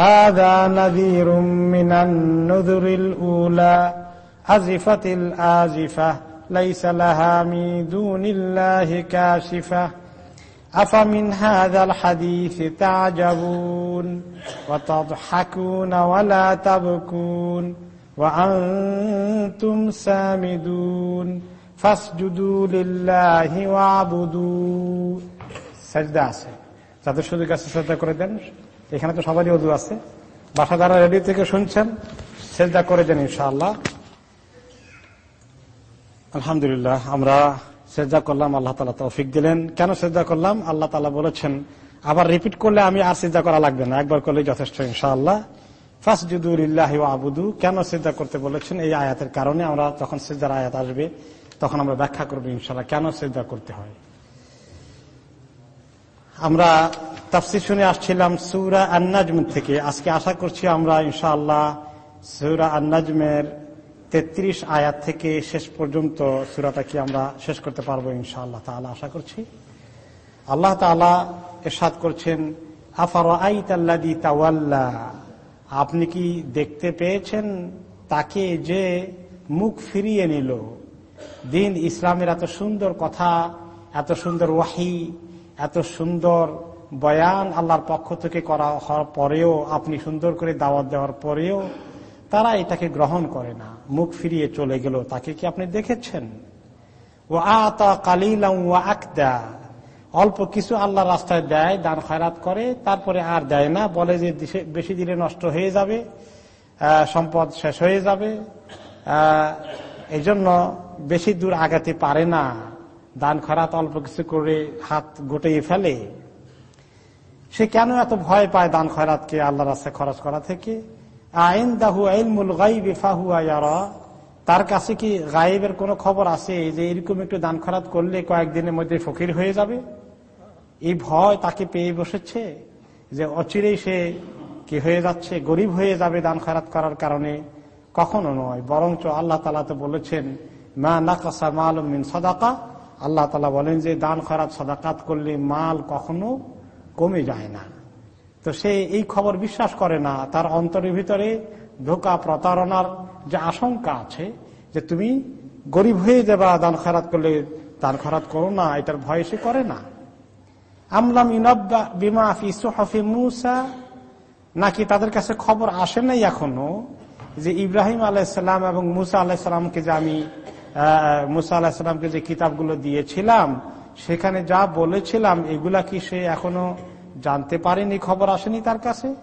هذا نذير من النذر الأولى أزفت الآزفة ليس لها من دون الله كاشفة أفمن هذا الحديث تعجبون وتضحكون ولا تبكون وأنتم سامدون فاسجدوا لله واعبدوا সাজদা আছে যাদের সুযোগ আছে শ্রদ্ধা করে দেন এখানে তো সবারই অজু আছে। বাসা দ্বারা রেডিও থেকে শুনছেন, সেজদা করে দেন ইনশাআল্লাহ। আলহামদুলিল্লাহ, আমরা সেজদা করলাম, আল্লাহ তালা তৌফিক দিলেন। কেন সেজদা করলাম? আল্লাহ তালা বলেছেন, আবার রিপিট করলে আমি আর সেজদা করা লাগবে না, একবার করলে যথেষ্ট ইনশাআল্লাহ। ফার্স্ট জুদুল্লাহ আবুদু, কেন সেজদা করতে বলেছেন? এই আয়াতের কারণে আমরা যখন সেজদার আয়াত আসবে, তখন আমরা ব্যাখ্যা করব ইনশাল্লাহ কেন সেজদা করতে হয়? আমরা তাফসির শুনে আসছিলাম সুরা আন্নাজম থেকে। আজকে আশা করছি আমরা ইনশাআল্লাহ সুরা আন্নাজমের তেত্রিশ আয়াত থেকে শেষ পর্যন্ত সুরাটা কি আমরা শেষ করতে পারব ইনশাআল্লাহ তাহলে আশা করছি। আল্লাহ তালা এরশাদ করছেন আফার আই আইতাল্লাদি তাওয়াল্লা আপনি কি দেখতে পেয়েছেন? তাকে যে মুখ ফিরিয়ে নিল। দিন ইসলামের এত সুন্দর কথা, এত সুন্দর ওয়াহি এত সুন্দর বয়ান আল্লাহর পক্ষ থেকে করা হওয়ার পরেও, আপনি সুন্দর করে দাওয়াত দেওয়ার পরেও তারা এটাকে গ্রহণ করে না। মুখ ফিরিয়ে চলে গেল। তাকে কি আপনি দেখেছেন? ও আতা কালিলাম ও আকদা। অল্প কিছু আল্লাহ রাস্তায় দেয়, দান খয়রাত করে, তারপরে আর দেয় না। বলে যে বেশি দিলে নষ্ট হয়ে যাবে সম্পদ শেষ হয়ে যাবে। এই জন্য বেশি দূর আগাতে পারে না। দান খরাত অল্প কিছু করে হাত গোটিয়ে ফেলে, সে কেন এত ভয় পায় দান খয়রাতকে আল্লাহ রাস্তায় খরচ করা থেকে? আইন দাহু আইলমুল গাইবে ফাহু আয়ারা। তার কাছে কি গায়েবের কোনো খবর আছে যে এরকম একটু দান খরাত করলে কয়েকদিনের মধ্যে ফকির হয়ে যাবে? এই ভয় তাকে পেয়ে বসেছে যে অচিরেই সে কি হয়ে যাচ্ছে, গরিব হয়ে যাবে দান খরাত করার কারণে? কখনো নয়, বরঞ্চ আল্লাহ তালা তো বলেছেন, মা নাকাসা মাল মিন সদাকা। আল্লাহ তালা বলেন যে দান খরাত সদাকাত করলে মাল কখনো কমে যায় না। তো সে এই খবর বিশ্বাস করে না, তার অন্তরের ভিতরে ধোকা, প্রতারণার যে আশঙ্কা আছে যে তুমি গরিব হয়ে যাবা, দান খারাত করলে দান খারাত করো না, এটার ভয় সে করে না। আমলাম ইনব্বা বিমা ফি সোহাফি মুসা, নাকি তাদের কাছে খবর আসে নাই এখনও যে ইব্রাহিম আলাইসাল্লাম এবং মুসা আলাহিসাল্লামকে যে আমি মুসা আলাহিসাল্লামকে যে কিতাবগুলো দিয়েছিলাম, সেখানে যা বলেছিলাম, এগুলা কি সে এখনও জানতে পারেনি, খবর আসেনি তার কাছে?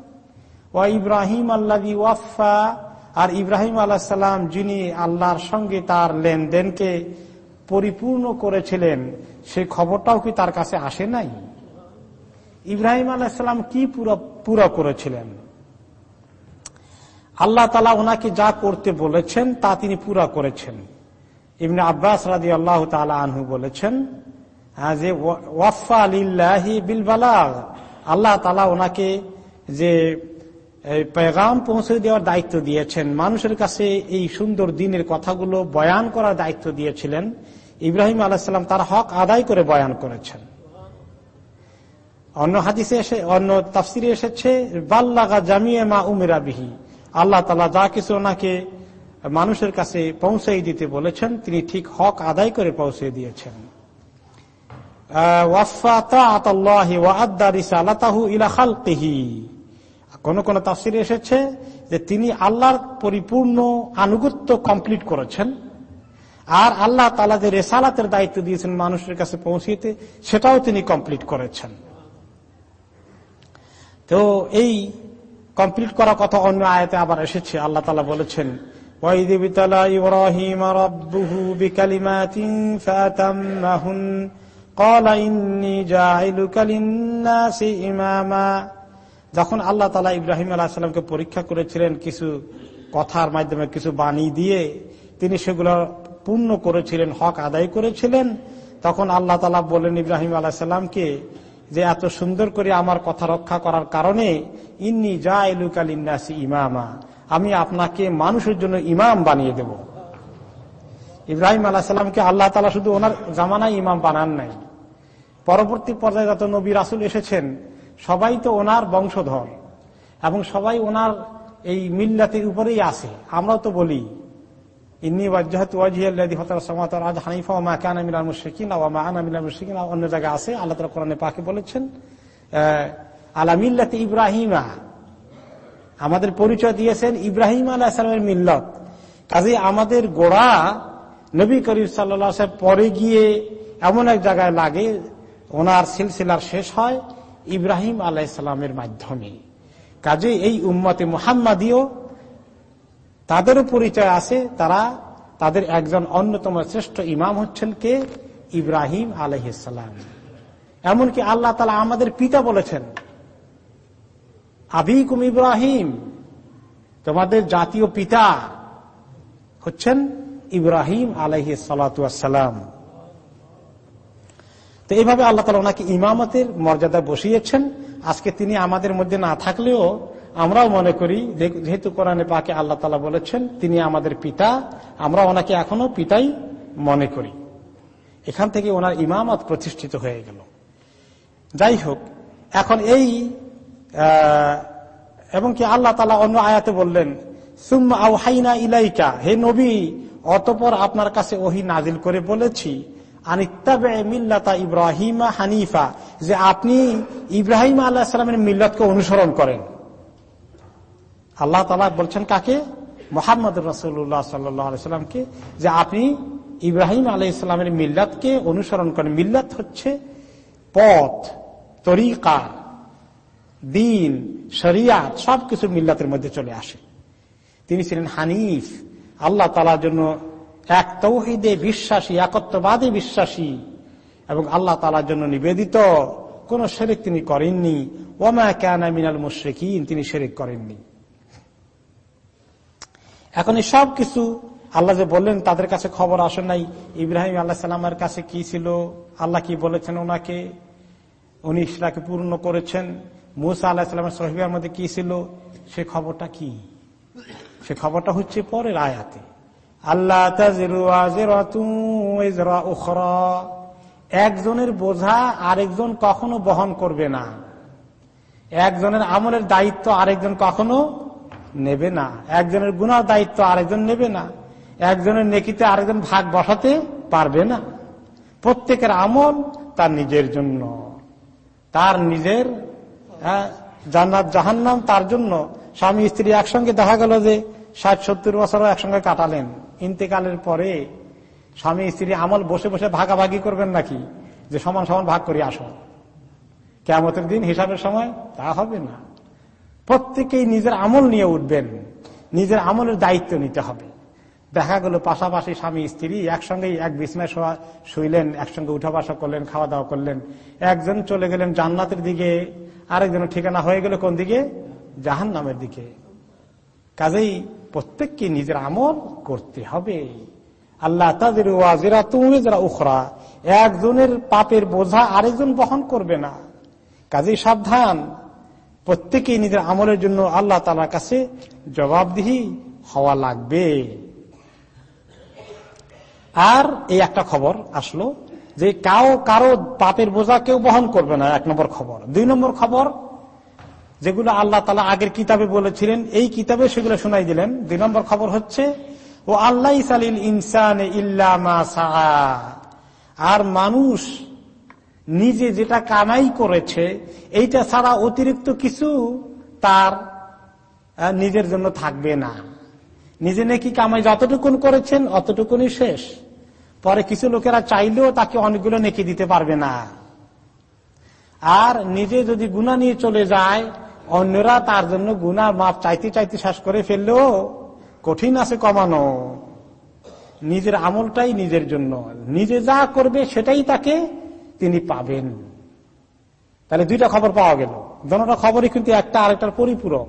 ও ইব্রাহিম আল্লাহ ওয়াফা আর ইব্রাহিম আল্লাহ সাল্লাম যিনি আল্লাহর সঙ্গে তার লেনদেনকে পরিপূর্ণ করেছিলেন সেই খবরটাও কি তার কাছে আসে নাই? ইব্রাহিম আলাহিসাল্লাম কি পুরো পুরো করেছিলেন? আল্লাহ তালা ওনাকে যা করতে বলেছেন, তা তিনি পুরা করেছেন। ইবনে আব্বাস রাজি আল্লাহ আনহু বলেছেন যে ওয়াফা আলিল্লাহি বিল আল্লাহ তালা ওনাকে যে পেগাম পৌঁছে দেওয়ার দায়িত্ব দিয়েছেন, মানুষের কাছে এই সুন্দর দিনের কথাগুলো বয়ান করার দায়িত্ব দিয়েছিলেন। ইব্রাহিম আলাহিসাল্লাম তার হক আদায় করে বয়ান করেছেন। অন্য হাদিসে এসে, অন্য তাফসিরে এসেছে, বাল্লাগা জামিয়ে মা উমেরা বিহি। আল্লাহ তালা যা কিছু ওনাকে মানুষের কাছে পৌঁছে দিতে বলেছেন, তিনি ঠিক হক আদায় করে পৌঁছে দিয়েছেন। কোন কোন তাফসিরে এসেছে যে তিনি আল্লাহর পরিপূর্ণ আনুগত্য কমপ্লিট করেছেন, আর আল্লাহ তালা যে রেসালাতের দায়িত্ব দিয়েছেন মানুষের কাছে পৌঁছিতে, সেটাও তিনি কমপ্লিট করেছেন। তো এই কমপ্লিট করা কথা অন্য আয়তে আবার এসেছে, আল্লাহ তালা বলেছেন وإذ ابتلى إبراهيم ربه بكلمات فأتمهن قال إني جاعلك للناس إماما যখন আল্লাহ তালা ইব্রাহিম আলাহ সাল্লামকে পরীক্ষা করেছিলেন কিছু কথার মাধ্যমে কিছু বাণী দিয়ে তিনি সেগুলো পূর্ণ করেছিলেন হক আদায় করেছিলেন তখন আল্লাহ তালা বলেন ইব্রাহিম আলাহ সাল্লামকে যে এত সুন্দর করে আমার কথা রক্ষা করার কারণে ইন্নি যা এলুকালিন্নাসি ইমামা আমি আপনাকে মানুষের জন্য ইমাম বানিয়ে দেব। ইব্রাহিম আলাহ সাল্লামকে আল্লাহ তালা শুধু ওনার জামানায় ইমাম বানান নাই। পরবর্তী পর্যায়ে যত নবী রাসুল এসেছেন, সবাই তো ওনার বংশধর এবং সবাই ওনার এই মিল্লাতের উপরেই আছে। আমরাও তো বলি অন্য জায়গায় আছে, আল্লাহ কোরআনে পাকে বলেছেন আলা মিল্লাতি ইব্রাহিমা আমাদের পরিচয় দিয়েছেন ইব্রাহিম আলাহ সালামের মিল্লত। কাজে আমাদের গোড়া নবী করিম সাল্লা পরে গিয়ে এমন এক জায়গায় লাগে, ওনার সিলসিলার শেষ হয় ইব্রাহিম আলাইসালামের মাধ্যমে। কাজে এই উম্মতে মোহাম্মদীয় তাদেরও পরিচয় আছে, তারা তাদের একজন অন্যতম শ্রেষ্ঠ ইমাম হচ্ছেন কে? ইব্রাহিম আলহিসাম এমনকি আল্লাহ তালা আমাদের পিতা বলেছেন আবিকুম ইব্রাহিম, তোমাদের জাতীয় পিতা হচ্ছেন ইব্রাহিম আলহি সালাম তো এইভাবে আল্লাহ তালা ওনাকে ইমামতের মর্যাদা বসিয়েছেন। আজকে তিনি আমাদের মধ্যে না থাকলেও আমরাও মনে করি যেহেতু কোরআনে পাকে আল্লাহ তালা বলেছেন, তিনি আমাদের পিতা, আমরা ওনাকে এখনও পিতাই মনে করি। এখান থেকে ওনার ইমামত প্রতিষ্ঠিত হয়ে গেল। যাই হোক, এখন এই এবং কি আল্লাহ তালা অন্য আয়াতে বললেন, সুম্মা আউহাইনা ইলাইকা হে নবী, অতপর আপনার কাছে ওহি নাজিল করে বলেছি মিল্লাতা ইব্রাহিমা হানিফা যে আপনি ইব্রাহিম আল্লাহ মিল্লাতকে অনুসরণ করেন। আল্লাহ তালা বলছেন কাকে? মোহাম্মদ রসুল্লাহ সাল্লামকে, যে আপনি ইব্রাহিম আলাই ইসলামের মিল্লাতকে অনুসরণ করেন। মিল্লাত হচ্ছে পথ, তরিকা। দিন, শরিয়াত সবকিছু মিল্লাতের মধ্যে চলে আসে। তিনি ছিলেন হানিফ। আল্লাহ তালার জন্য এক তৌহিদে বিশ্বাসী, একত্ববাদে বিশ্বাসী। এবং আল্লাহ তালার জন্য নিবেদিত। কোন শেরেক তিনি করেননি। ওমা কেনা মিনাল মুশ্রিকিন, তিনি শেরেক করেননি। এখন এই সব কিছু আল্লাহ যে বললেন, তাদের কাছে খবর আসে নাই। ইব্রাহিম আল্লাহ সাল্লামের কাছে কি ছিল? আল্লাহ কি বলেছেন ওনাকে? উনি ইসলাকে পূর্ণ করেছেন। মুসা আল্লাহ সাল্লামের সহিবার মধ্যে কি ছিল? সে খবরটা কি? সে খবরটা হচ্ছে পরের আয়াতে। আল্লাহ একজনের বোঝা আরেকজন কখনো বহন করবে না। একজনের আমলের দায়িত্ব আরেকজন কখনো নেবে না। একজনের গুণার দায়িত্ব আরেকজন নেবে না। একজনের নেকিতে আরেকজন ভাগ বসাতে পারবে না। প্রত্যেকের আমল তার নিজের জন্য। তার নিজের জান্নাত জাহান্নাম, তার জন্য স্বামী স্ত্রী একসঙ্গে দেখা গেল যে ষাট, সত্তর বছর একসঙ্গে কাটালেন। ইন্তেকালের পরে স্বামী স্ত্রী আমল বসে বসে ভাগাভাগি করবেন নাকি? যে সমান সমান ভাগ করি আসো। কেমতের দিন হিসাবের সময় তা হবে না। প্রত্যেকেই নিজের আমল নিয়ে উঠবেন। নিজের আমলের দায়িত্ব নিতে হবে। দেখা গেল পাশাপাশি স্বামী, স্ত্রী একসঙ্গেই এক বিছনায় শুইলেন, একসঙ্গে উঠা বাসা করলেন, খাওয়া দাওয়া করলেন। একজন চলে গেলেন জান্নাতের দিকে আরেকজন ঠিকানা হয়ে গেল কোন দিকে? জাহান নামের দিকে। কাজেই প্রত্যেককে নিজের আমল করতে হবে। আল্লাহ তাদের ওয়াজেরা তুমি যারা উখরা, একজনের পাপের বোঝা আরেকজন বহন করবে না। কাজেই সাবধান। প্রত্যেকেই নিজের আমলের জন্য আল্লাহ তালার কাছে জবাবদিহি হওয়া লাগবে। আর এই একটা খবর আসলো যে কাউ কারও পাপের বোঝা কেউ বহন করবে না, এক নম্বর খবর। দুই নম্বর খবর, যেগুলো আল্লাহ তালা আগের কিতাবে বলেছিলেন, এই কিতাবে সেগুলো শোনাই দিলেন। দুই নম্বর খবর হচ্ছে, ও আল্লাহ সালিল ইনসান আর মানুষ নিজে যেটা কামাই করেছে, এইটা ছাড়া অতিরিক্ত কিছু তার নিজের জন্য থাকবে না। নিজে নাকি কামাই যতটুকুন করেছেন, অতটুকুনই শেষ। পরে কিছু লোকেরা চাইলেও তাকে অনেকগুলো নেকি দিতে পারবে না। আর নিজে যদি গুণা নিয়ে চলে যায়, অন্যরা তার জন্য গুনার মাপ চাইতে চাইতে শেষ করে ফেললেও কঠিন আছে কমানো। নিজের আমলটাই নিজের জন্য। নিজে যা করবে সেটাই তাকে তিনি পাবেন। তাহলে দুইটা খবর পাওয়া গেল। দোনোটা খবরই কিন্তু একটা আরেকটার পরিপূরক।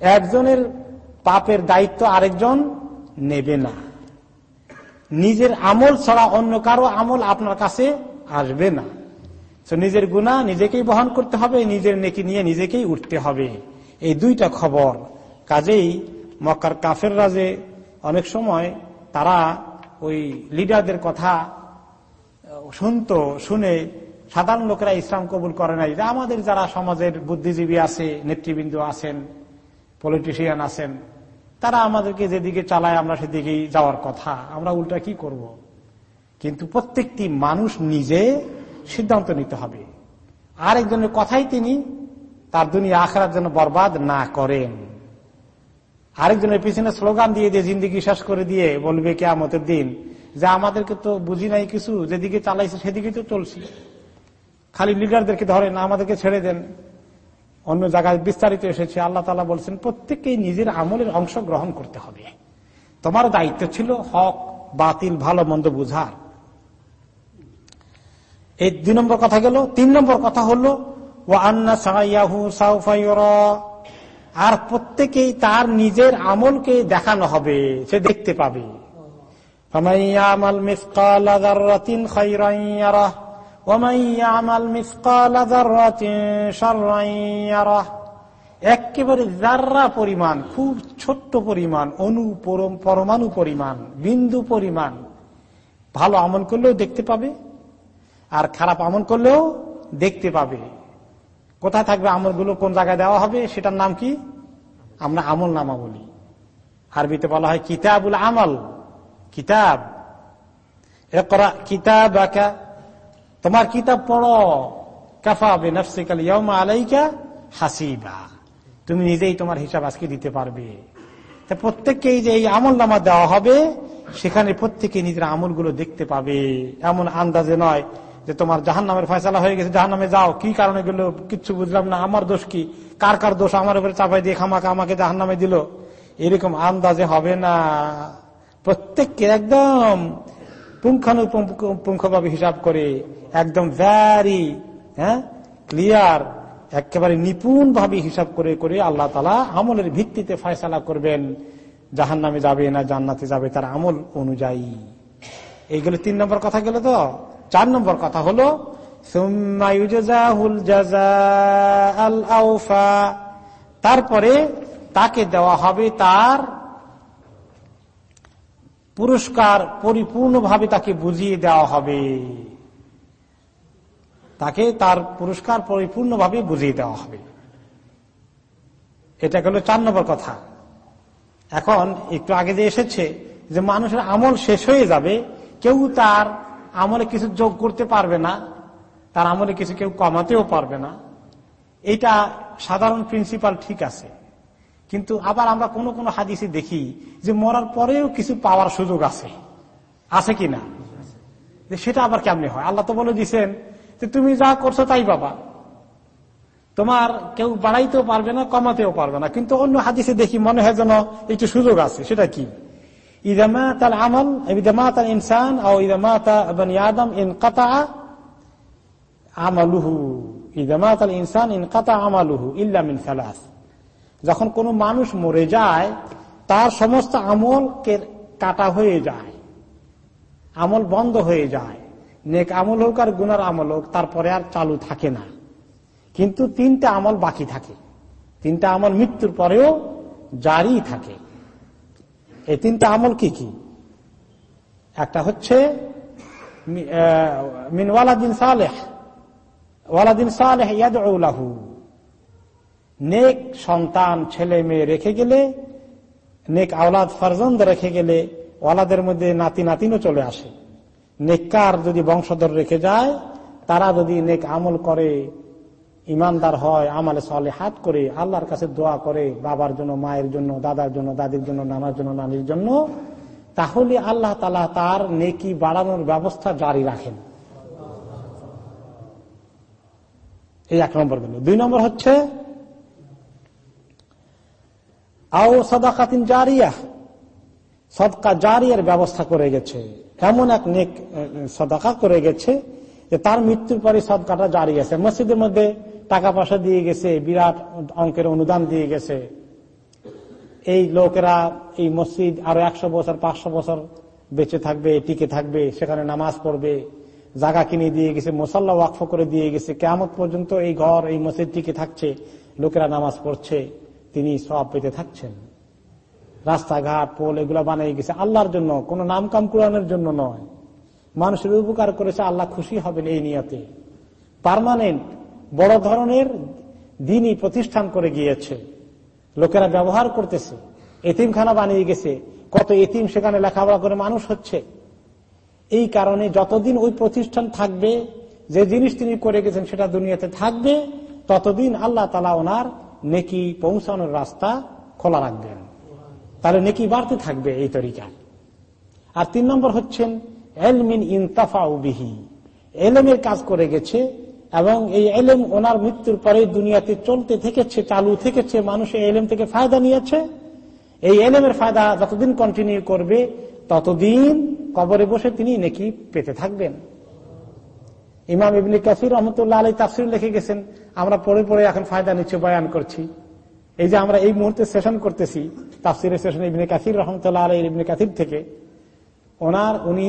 একজনের পাপের দায়িত্ব আরেকজন নেবে না। নিজের আমল ছাড়া অন্য কারও আমল আপনার কাছে আসবে না। নিজের গুণা নিজেকেই বহন করতে হবে, নিজের নেকি নিয়ে নিজেকেই উঠতে হবে। এই দুইটা খবর কাজেই মক্কার কাফের রাজে অনেক সময় তারা ওই লিডারদের কথা শুনতো, শুনে সাধারণ লোকেরা ইসলাম কবুল করে নাই আমাদের যারা সমাজের বুদ্ধিজীবী আছে, নেতৃবৃন্দ আছেন পলিটিশিয়ান আছেন তারা আমাদেরকে যেদিকে চালায়, আমরা সেদিকেই যাওয়ার কথা। আমরা উল্টা কি করব। কিন্তু প্রত্যেকটি মানুষ নিজে সিদ্ধান্ত নিতে হবে। আরেকজনের কথাই তিনি তার দুনিয়া আখড়ার জন্য বরবাদ না করেন। আরেকজনের পিছনে স্লোগান দিয়ে দিয়ে জিন্দিগি শেষ করে দিয়ে বলবে কে আমতের দিন যে আমাদেরকে তো বুঝি নাই কিছু, যেদিকে চালাইছে সেদিকে তো চলছি। খালি লিডারদেরকে ধরেন, আমাদেরকে ছেড়ে দেন। অন্য জায়গায় বিস্তারিত এসেছে, আল্লাহ তালা বলছেন, প্রত্যেককেই নিজের আমলের অংশ গ্রহণ করতে হবে। তোমার দায়িত্ব ছিল হক, বাতিল, ভালো, মন্দ বুঝার। এই দুই নম্বর কথা গেল। তিন নম্বর কথা হলো ও আন্না আর প্রত্যেকেই তার নিজের আমলকে দেখানো হবে, সে দেখতে পাবে। একেবারে জাররা পরিমাণ, খুব ছোট্ট পরিমাণ, অনু পরমাণু পরিমাণ, বিন্দু পরিমাণ। ভালো আমল করলেও দেখতে পাবে, আর খারাপ আমল করলেও দেখতে পাবে। কোথায় থাকবে আমলগুলো, কোন জায়গায় দেওয়া হবে, সেটার নাম কি? আমরা আমল নামা বলি। আরবিতে বলা হয় কিতাবুল আমল, কিতাব। কিতাব তোমার কিতাব পড়ো। কাফাবে নফসিকাল ইয়মা আলাইকা হাসিবা। তুমি নিজেই তোমার হিসাব আজকে দিতে পারবে। তা প্রত্যেককেই যে এই আমল নামা দেওয়া হবে, সেখানে প্রত্যেকে নিজের আমলগুলো দেখতে পাবে। এমন আন্দাজে নয় যে তোমার জাহান নামের ফয়সালা হয়ে গেছে জাহান নামে যাও। কি কারণে গেল? কিচ্ছু বুঝলাম না। আমার দোষ কি? কার কার দোষ আমার উপরে চাপাই দিয়ে খামাকে আমাকে জাহান নামে দিল? এরকম আন্দাজে হবে না। প্রত্যেককে একদম পুঙ্খানুপুঙ্খভাবে হিসাব করে একদম ভ্যারি হ্যাঁ ক্লিয়ার একেবারে নিপুণ ভাবে হিসাব করে করে আল্লাহ তালা আমলের ভিত্তিতে ফয়সালা করবেন। জাহান নামে যাবে না, জান্নাতে যাবে তার আমল অনুযায়ী। এইগুলো তিন নম্বর কথা গেল তো? চার নম্বর কথা হলো তারপরে তাকে দেওয়া হবে তার পুরস্কার পরিপূর্ণভাবে তাকে বুঝিয়ে দেওয়া হবে। তাকে তার পুরস্কার পরিপূর্ণভাবে বুঝিয়ে দেওয়া হবে। এটা গেল চার নম্বর কথা। এখন একটু আগে যে এসেছে যে মানুষের আমল শেষ হয়ে যাবে, কেউ তার আমলে কিছু যোগ করতে পারবে না, তার আমলে কিছু কেউ কমাতেও পারবে না। এটা সাধারণ প্রিন্সিপাল ঠিক আছে। কিন্তু আবার আমরা কোনো কোনো হাদিসে দেখি যে মরার পরেও কিছু পাওয়ার সুযোগ আছে। আছে কি না? সেটা আবার কেমনি হয়? আল্লাহ তো বলে দিছেন যে তুমি যা করছ তাই বাবা তোমার কেউ বাড়াইতেও পারবে না, কমাতেও পারবে না। কিন্তু অন্য হাদিসে দেখি মনে হয় যেন একটু সুযোগ আছে। সেটা কি? ইদামা তাল আমল তাল ইনসান ও আমালুহু। তাল ইনসান ইন আমালুহু যখন কোনো মানুষ মরে যায়, তার সমস্ত আমল কাটা হয়ে যায়, আমল বন্ধ হয়ে যায়। নেক আমল হোক আর গুনার আমল হোক, তারপরে আর চালু থাকে না। কিন্তু তিনটা আমল বাকি থাকে। তিনটা আমল মৃত্যুর পরেও জারি থাকে। এই তিনটা আমল কি কি? একটা হচ্ছে মিন ওয়ালাদিন সালেহ। ওয়ালাদিন সালেহ ইয়াদু নেক সন্তান ছেলে মেয়ে রেখে গেলে, নেক আওলাদ ফারজন্দ রেখে গেলে ওলাদের মধ্যে নাতি নাতিনও চলে আসে। নেককার যদি বংশধর রেখে যায়, তারা যদি নেক আমল করে, ইমানদার হয়, আমালে সলে হাত করে, আল্লাহর কাছে দোয়া করে, বাবার জন্য, মায়ের জন্য, দাদার জন্য, দাদির জন্য, নানার জন্য, নানির জন্য, তাহলে আল্লাহ তালা তার নেকি বাড়ানোর ব্যবস্থা জারি রাখেন। এই এক নম্বর দুই নম্বর হচ্ছে আও সদাকাতিন জারিয়া। সদকা জারিয়ার ব্যবস্থা করে গেছে। এমন এক নেক সদাকা করে গেছে যে তার মৃত্যুর পরে সদকাটা জারি আছে। মসজিদের মধ্যে টাকা পয়সা দিয়ে গেছে, বিরাট অঙ্কের অনুদান দিয়ে গেছে। এই লোকেরা এই মসজিদ আরও একশো বছর, পাঁচশো বছর বেঁচে থাকবে, টিকে থাকবে, সেখানে নামাজ পড়বে জায়গা কিনে দিয়ে গেছে, মোসাল্লা ওয়াকফ করে দিয়ে গেছে। কেমন পর্যন্ত এই ঘর, এই মসজিদ টিকে থাকছে, লোকেরা নামাজ পড়ছে। তিনি সব পেতে থাকছেন। রাস্তাঘাট, পোল এগুলো বানিয়ে গেছে। আল্লাহর জন্য, কোন নাম কাম কোরআনের জন্য নয়। মানুষের উপকার করেছে, আল্লাহ খুশি হবেন এই নিয়তে। পারমানেন্ট, বড় ধরনের দিনই প্রতিষ্ঠান করে গিয়েছে। লোকেরা ব্যবহার করতেছে। এতিমখানা বানিয়ে গেছে। কত এতিম সেখানে লেখাপড়া করে মানুষ হচ্ছে। এই কারণে যতদিন ওই প্রতিষ্ঠান থাকবে, যে জিনিস তিনি করে গেছেন সেটা দুনিয়াতে থাকবে, ততদিন আল্লাহ তালা ওনার নেকি পৌঁছানোর রাস্তা খোলা রাখবেন। তাহলে নেকি বাড়তে থাকবে এই তরিকা আর তিন নম্বর হচ্ছেন, এলমিন ইনতাফা বিহি। এলেমের কাজ করে গেছে এবং এই এলেম ওনার মৃত্যুর পরে দুনিয়াতে চলতে থেকেছে, চালু থেকেছে, মানুষ এই এলেম থেকে ফায়দা নিয়েছে। এই এলেমের ফায়দা যতদিন কন্টিনিউ করবে, ততদিন কবরে বসে তিনি নেকি পেতে থাকবেন। ইমাম ইবনি কাসির রহমতুল্লাহ আলী তাফসির লিখে গেছেন আমরা পড়ে পড়ে এখন ফায়দা নিচ্ছে, বয়ান করছি। এই যে আমরা এই মুহূর্তে সেশন করতেছি তাফসিরের সেশন ইবনে কাসির রহমতুল্লাহ আলী ইবনে কাসির থেকে, ওনার, উনি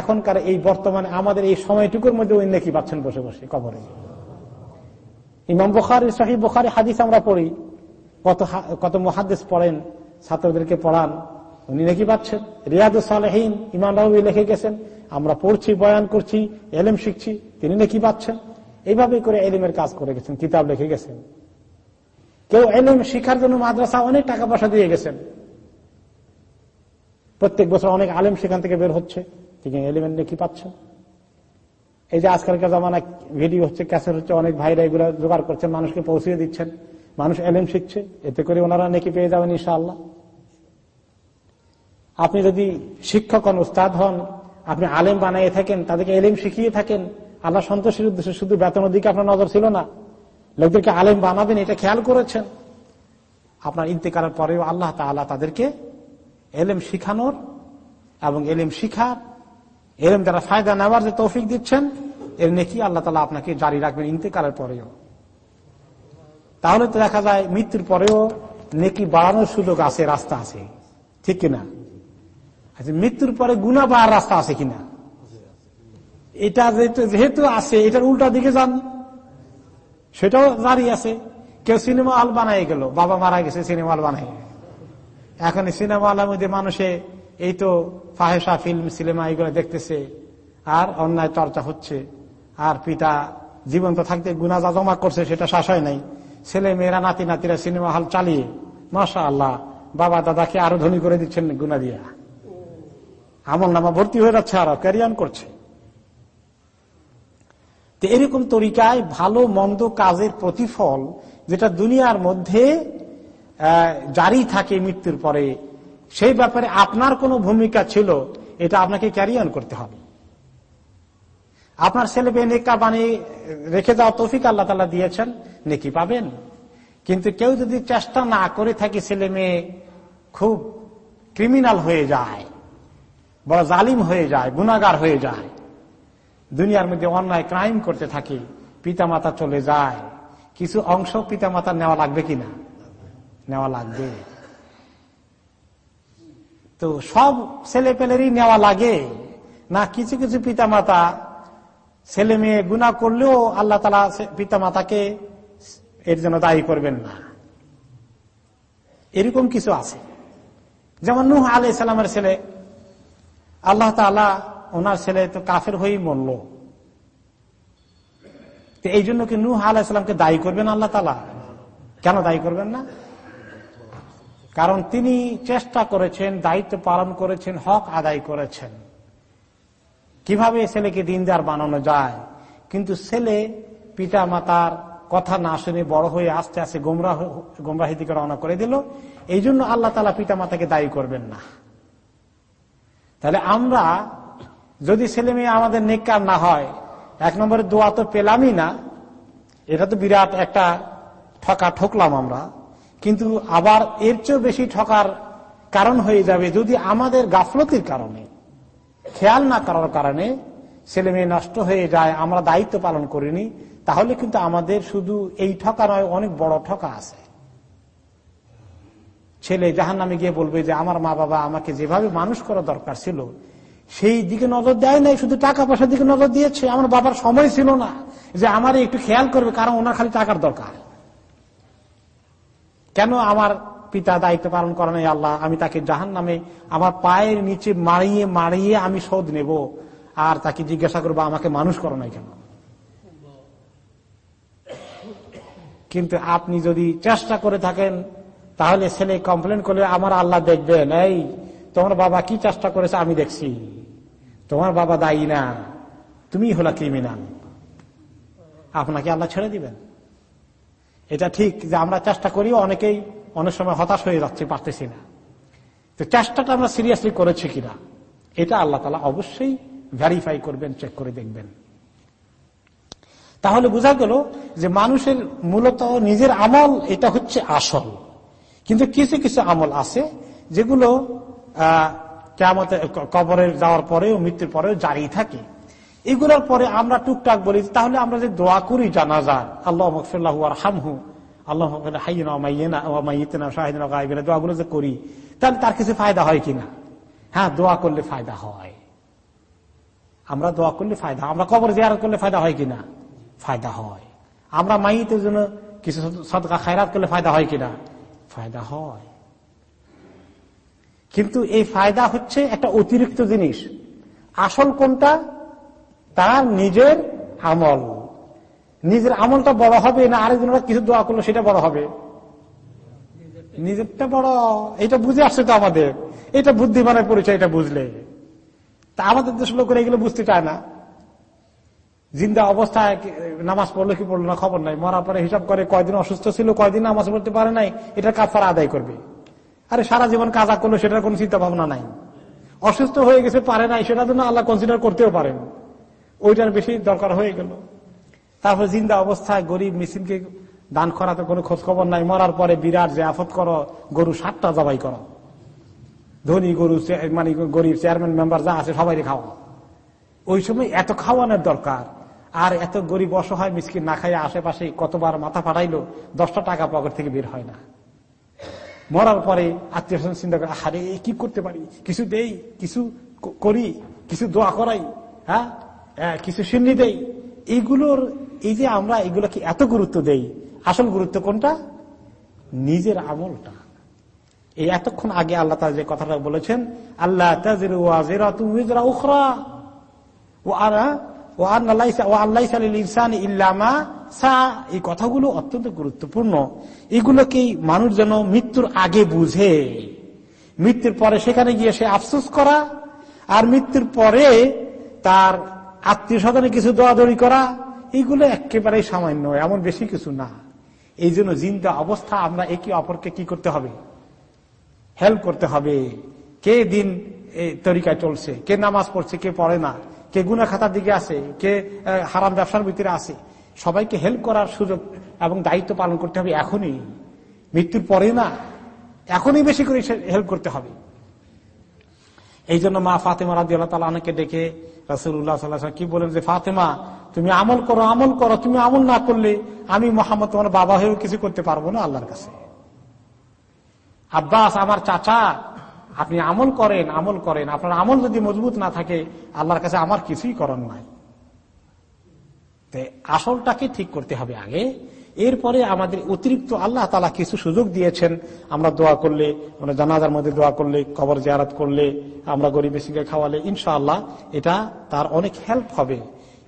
এখনকার এই বর্তমানে আমাদের এই সময়টুকুর মধ্যে উনি নাকি পাচ্ছেন বসে বসে কবরে। ইমাম বখারি শাহী বখারি হাদিস আমরা পড়ি। কত কত মহাদেশ পড়েন, ছাত্রদেরকে পড়ান, উনি নাকি পাচ্ছেন রিয়াদ সালেহীন ইমান রাহুবি লিখে গেছেন, আমরা পড়ছি, বয়ান করছি, এলেম শিখছি, তিনি নাকি পাচ্ছেন এইভাবে করে এলিমের কাজ করে গেছেন, কিতাব লিখে গেছেন। কেউ এলিম শিখার জন্য মাদ্রাসা অনেক টাকা পয়সা দিয়ে গেছেন। প্রত্যেক বছর অনেক আলেম সেখান থেকে বের হচ্ছে। তিনি এলিমের নাকি পাচ্ছেন। এই যে আজকালকার জামানা ভিডিও হচ্ছে, ক্যাসেট হচ্ছে, অনেক ভাইরা এগুলো জোগাড় করছেন, মানুষকে পৌঁছিয়ে দিচ্ছেন। মানুষ এলেম শিখছে, এতে করে ওনারা নাকি পেয়ে যাবেন ইনশাআল্লাহ। আপনি যদি শিক্ষক হন, উস্তাদ হন, আপনি আলেম বানাইয়ে থাকেন, তাদেরকে এলেম শিখিয়ে থাকেন আল্লাহ সন্তোষের উদ্দেশ্যে শুধু বেতনের দিকে আপনার নজর ছিল না। লোকদেরকে আলেম বানাবেন, এটা খেয়াল করেছেন। আপনার ইন্তেকালের পরেও আল্লাহ তাল্লাহ তাদেরকে এলেম শিখানোর এবং এলেম শিখার, এলেম যারা ফায়দা নেওয়ার যে তৌফিক দিচ্ছেন, এর নেকি আল্লাহ তালা আপনাকে জারি রাখবেন ইন্তেকালের পরেও। তাহলে তো দেখা যায় মৃত্যুর পরেও নেকি বাড়ানোর সুযোগ আছে, রাস্তা আছে। ঠিক কিনা? আচ্ছা মৃত্যুর পরে গুণা পাওয়ার রাস্তা আছে কিনা? এটা যেহেতু আছে, এটার উল্টা দিকে যান। সেটাও জারি আছে। কেউ সিনেমা হল বানাই গেল, বাবা মারা গেছে, সিনেমা হল বানাই এখন সিনেমা হলের মধ্যে মানুষে এই তো ফাহেসা ফিল্ম, সিনেমা এগুলো দেখতেছে, আর অন্যায় চর্চা হচ্ছে। আর পিতা জীবন্ত থাকতে গুনাজা জমা করছে, সেটা শাসায় নাই। ছেলে মেয়েরা, নাতি নাতিরা সিনেমা হল চালিয়ে মাসা আল্লাহ বাবা দাদাকে আরও ধনী করে দিচ্ছেন গুনা দিয়া। আমল নামা ভর্তি হয়ে যাচ্ছে আরও ক্যারিয়ান করছে। তো এরকম তরিকায় ভালো, মন্দ কাজের প্রতিফল যেটা দুনিয়ার মধ্যে জারি থাকে মৃত্যুর পরে, সেই ব্যাপারে আপনার কোনো ভূমিকা ছিল, এটা আপনাকে ক্যারিয়ান করতে হবে। আপনার ছেলে মেয়ে নেকা বানিয়ে রেখে দেওয়া তৌফিক আল্লাহ তালা দিয়েছেন, নেকি পাবেন। কিন্তু কেউ যদি চেষ্টা না করে থাকে ছেলে মেয়ে খুব ক্রিমিনাল হয়ে যায়, বড় জালিম হয়ে যায় গুণাগার হয়ে যায় দুনিয়ার মধ্যে অন্যায় ক্রাইম করতে থাকে পিতা মাতা চলে যায়, কিছু অংশ পিতা মাতা নেওয়া লাগবে কিনা? নেওয়া লাগবে। তো সব ছেলে পেলেরই নেওয়া লাগে। না, কিছু কিছু পিতা মাতা ছেলে মেয়ে গুণা করলেও আল্লাহ তালা পিতা মাতাকে এর জন্য দায়ী করবেন না। এরকম কিছু আছে। যেমন নুহ আলি সালামের ছেলে, আল্লাহ তালা ওনার ছেলে তো কাফের হয়েই মরল। এই জন্য কি নুহ আলাইসালামকে দায়ী করবেন আল্লাহ তালা কেন দায়ী করবেন না? কারণ তিনি চেষ্টা করেছেন, দায়িত্ব পালন করেছেন, হক আদায় করেছেন। কীভাবে ছেলেকে দিনদার বানানো যায়? কিন্তু ছেলে পিতা মাতার কথা না শুনে বড় হয়ে আস্তে আস্তে গোমরাহ গোমরাহি দিকে রওনা করে দিল। এই জন্য আল্লাহ তালা পিতা মাতাকে দায়ী করবেন না। তাহলে আমরা যদি ছেলে মেয়ে আমাদের নেককার না হয়, এক নম্বরে দোয়া তো পেলামই না। এটা তো বিরাট একটা ঠকা ঠকলাম আমরা। কিন্তু আবার এর চেয়েও বেশি ঠকার কারণ হয়ে যাবে যদি আমাদের গাফলতির কারণে, খেয়াল না করার কারণে ছেলে মেয়ে নষ্ট হয়ে যায়, আমরা দায়িত্ব পালন করিনি, তাহলে কিন্তু আমাদের শুধু এই ঠকা নয়, অনেক বড় ঠকা আছে। ছেলে জাহান নামে গিয়ে বলবে যে, আমার মা বাবা আমাকে যেভাবে মানুষ করা দরকার ছিল সেই দিকে নজর দেয় নাই, শুধু টাকা পয়সার দিকে নজর দিয়েছে। আমার বাবার সময় ছিল না যে আমার একটু খেয়াল করবে, কারণ ওনার খালি টাকার দরকার। কেন আমার পিতা দায়িত্ব পালন করে নাই আল্লাহ? আমি তাকে জাহান নামে আমার পায়ের নিচে মারিয়ে মারিয়ে আমি শোধ নেব। আর তাকে জিজ্ঞাসা করব, আমাকে মানুষ করো নাই কেন? কিন্তু আপনি যদি চেষ্টা করে থাকেন, তাহলে ছেলে কমপ্লেন করলে আমার আল্লাহ দেখবেন, এই তোমার বাবা কি চেষ্টা করেছে আমি দেখছি। তোমার বাবা দায়ী না। তুমি হলো ক্রিমিনাল আপনাকে আল্লাহ ছেড়ে দিবেন। এটা ঠিক যে আমরা চেষ্টা করি, অনেকেই অনেক সময় হতাশ হয়ে যাচ্ছে, পারতেছি না। তো চেষ্টাটা আমরা সিরিয়াসলি করেছি কিনা, এটা আল্লাহ তালা অবশ্যই ভ্যারিফাই করবেন চেক করে দেখবেন। তাহলে বোঝা গেল যে মানুষের মূলত নিজের আমল, এটা হচ্ছে আসল। কিন্তু কিছু কিছু আমল আছে যেগুলো কেমন কবরের যাওয়ার পরেও, মৃত্যুর পরেও জারি থাকে। এগুলোর পরে আমরা টুকটাক বলি, তাহলে আমরা যে দোয়া করি জানাজার আল্লাহ মকফুল্লাহ আর হামহু হয় হ্যাঁ হয়। আমরা দোয়া কবর আমরা মাইতের জন্য কিছু সদকা খায়রাত করলে ফায়দা হয় কিনা ফায়দা হয়। কিন্তু এই ফায়দা হচ্ছে একটা অতিরিক্ত জিনিস। আসল কোনটা? তার নিজের আমল। নিজের আমলটা বড় হবে না আরেকজনরা কিছু দোয়া করল সেটা বড় হবে? নিজেরটা বড়। এটা বুঝে আসছে তো আমাদের। এটা বুদ্ধিমানের পরিচয়, এটা বুঝলে। তা আমাদের দেশ লোকের এগুলো বুঝতে চায় না। জিন্দা অবস্থায় নামাজ পড়ল কি পড়ল না, খবর নাই। মরার পরে হিসাব করে কয়দিন অসুস্থ ছিল, কয়দিন নামাজ পড়তে পারে নাই, এটা কাফার আদায় করবে। আরে সারা জীবন কাজা করল, সেটার কোন চিন্তা ভাবনা নাই। অসুস্থ হয়ে গেছে, পারে নাই সেটা জন্য আল্লাহ কনসিডার করতেও পারেন। ওইটার বেশি দরকার হয়ে গেল। তারপর জিন্দা অবস্থায় গরিব মিছিলকে দান করাতে কোনো খোঁজ খবর নাই। মরার পরে বিরাট যে আফত করো, গরু সাতটা জবাই করো। ধনী গরু মানে গরিব চেয়ারম্যান মেম্বার যা আছে সবাই খাওয়া ওই সময় এত খাওয়ানোর দরকার। আর এত গরিব অসহায় মিসকিন না খাইয়া আশেপাশে কতবার মাথা ফাটাইলো, দশটা টাকা পকেট থেকে বের হয় না। মরার পরে আত্মীয় স্বজন চিন্তা করে আরে কি করতে পারি? কিছু দেই, কিছু করি, কিছু দোয়া করাই হ্যাঁ? কিছু সিন্নি দেই। এইগুলোর, এই যে আমরা এগুলোকে এত গুরুত্ব দেই, আসল গুরুত্ব কোনটা? নিজের আমলটা। এই এতক্ষণ আগে আল্লাহ তার যে কথাটা বলেছেন আল্লাহ উখরা ও আরা ও ইল্লামা সা। এই কথাগুলো অত্যন্ত গুরুত্বপূর্ণ। এগুলোকেই মানুষ যেন মৃত্যুর আগে বুঝে। মৃত্যুর পরে সেখানে গিয়ে সে আফসোস করা, আর মৃত্যুর পরে তার আত্মীয় স্বজনে কিছু দোয়াদড়ি করা এইগুলো একেবারে সামান্য, এমন বেশি কিছু না। এই জন্য জিন্দা অবস্থা আমরা একে অপরকে কি করতে হবে? হেল্প করতে হবে। কে দিন তরিকায় চলছে? কে নামাজ পড়ছে? কে পড়ে না? কে গুনা খাতার দিকে আছে কে হারাম ব্যবসার ভিতরে আছে সবাইকে হেল্প করার সুযোগ এবং দায়িত্ব পালন করতে হবে এখনই। মৃত্যুর পরে না, এখনই বেশি করে হেল্প করতে হবে। এই জন্য মা ফাতেমা রাজি আল্লাহ তালা অনেকে ডেকে রাসুল্লাহ সাল্লাহ কি বলেন যে, ফাতেমা, তুমি আমল করো আমল করো, তুমি আমল না করলে আমি মোহাম্মদ তোমার বাবা হয়েও কিছু করতে পারব না আল্লাহর কাছে। আব্বাস, আমার চাচা আপনি আমল করেন আমল করেন। আপনার আমল যদি মজবুত না থাকে, আল্লাহর কাছে আমার কিছুই করণ নাই। আসলটাকে ঠিক করতে হবে আগে। এরপরে আমাদের অতিরিক্ত আল্লাহ তালা কিছু সুযোগ দিয়েছেন। আমরা দোয়া করলে, আমরা জানাজার মধ্যে দোয়া করলে, কবর জিয়ারাত করলে, আমরা গরিব সিংকে খাওয়ালে, ইনশাআল্লাহ এটা তার অনেক হেল্প হবে।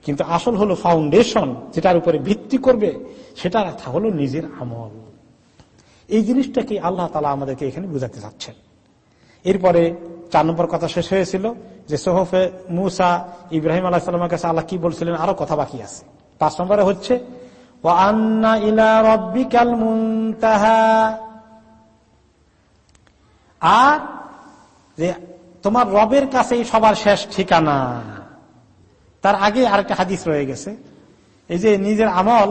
কিন্তু আসল হলো ফাউন্ডেশন যেটার উপরে ভিত্তি করবে, সেটা হলো নিজের আমল। এই জিনিসটাকে আল্লাহ তালা আমাদেরকে এখানে বুঝাতে চাচ্ছেন। এরপরে চার নম্বর কথা শেষ হয়েছিল যে সোহফে মুসা ইব্রাহিম আল্লাহ কাছে আল্লাহ কি বলছিলেন? আরও কথা বাকি আছে। পাঁচ নম্বরে হচ্ছে আর যে তোমার রবের কাছেই সবার শেষ ঠিকানা। তার আগে আরেকটা হাদিস রয়ে গেছে। এই যে নিজের আমল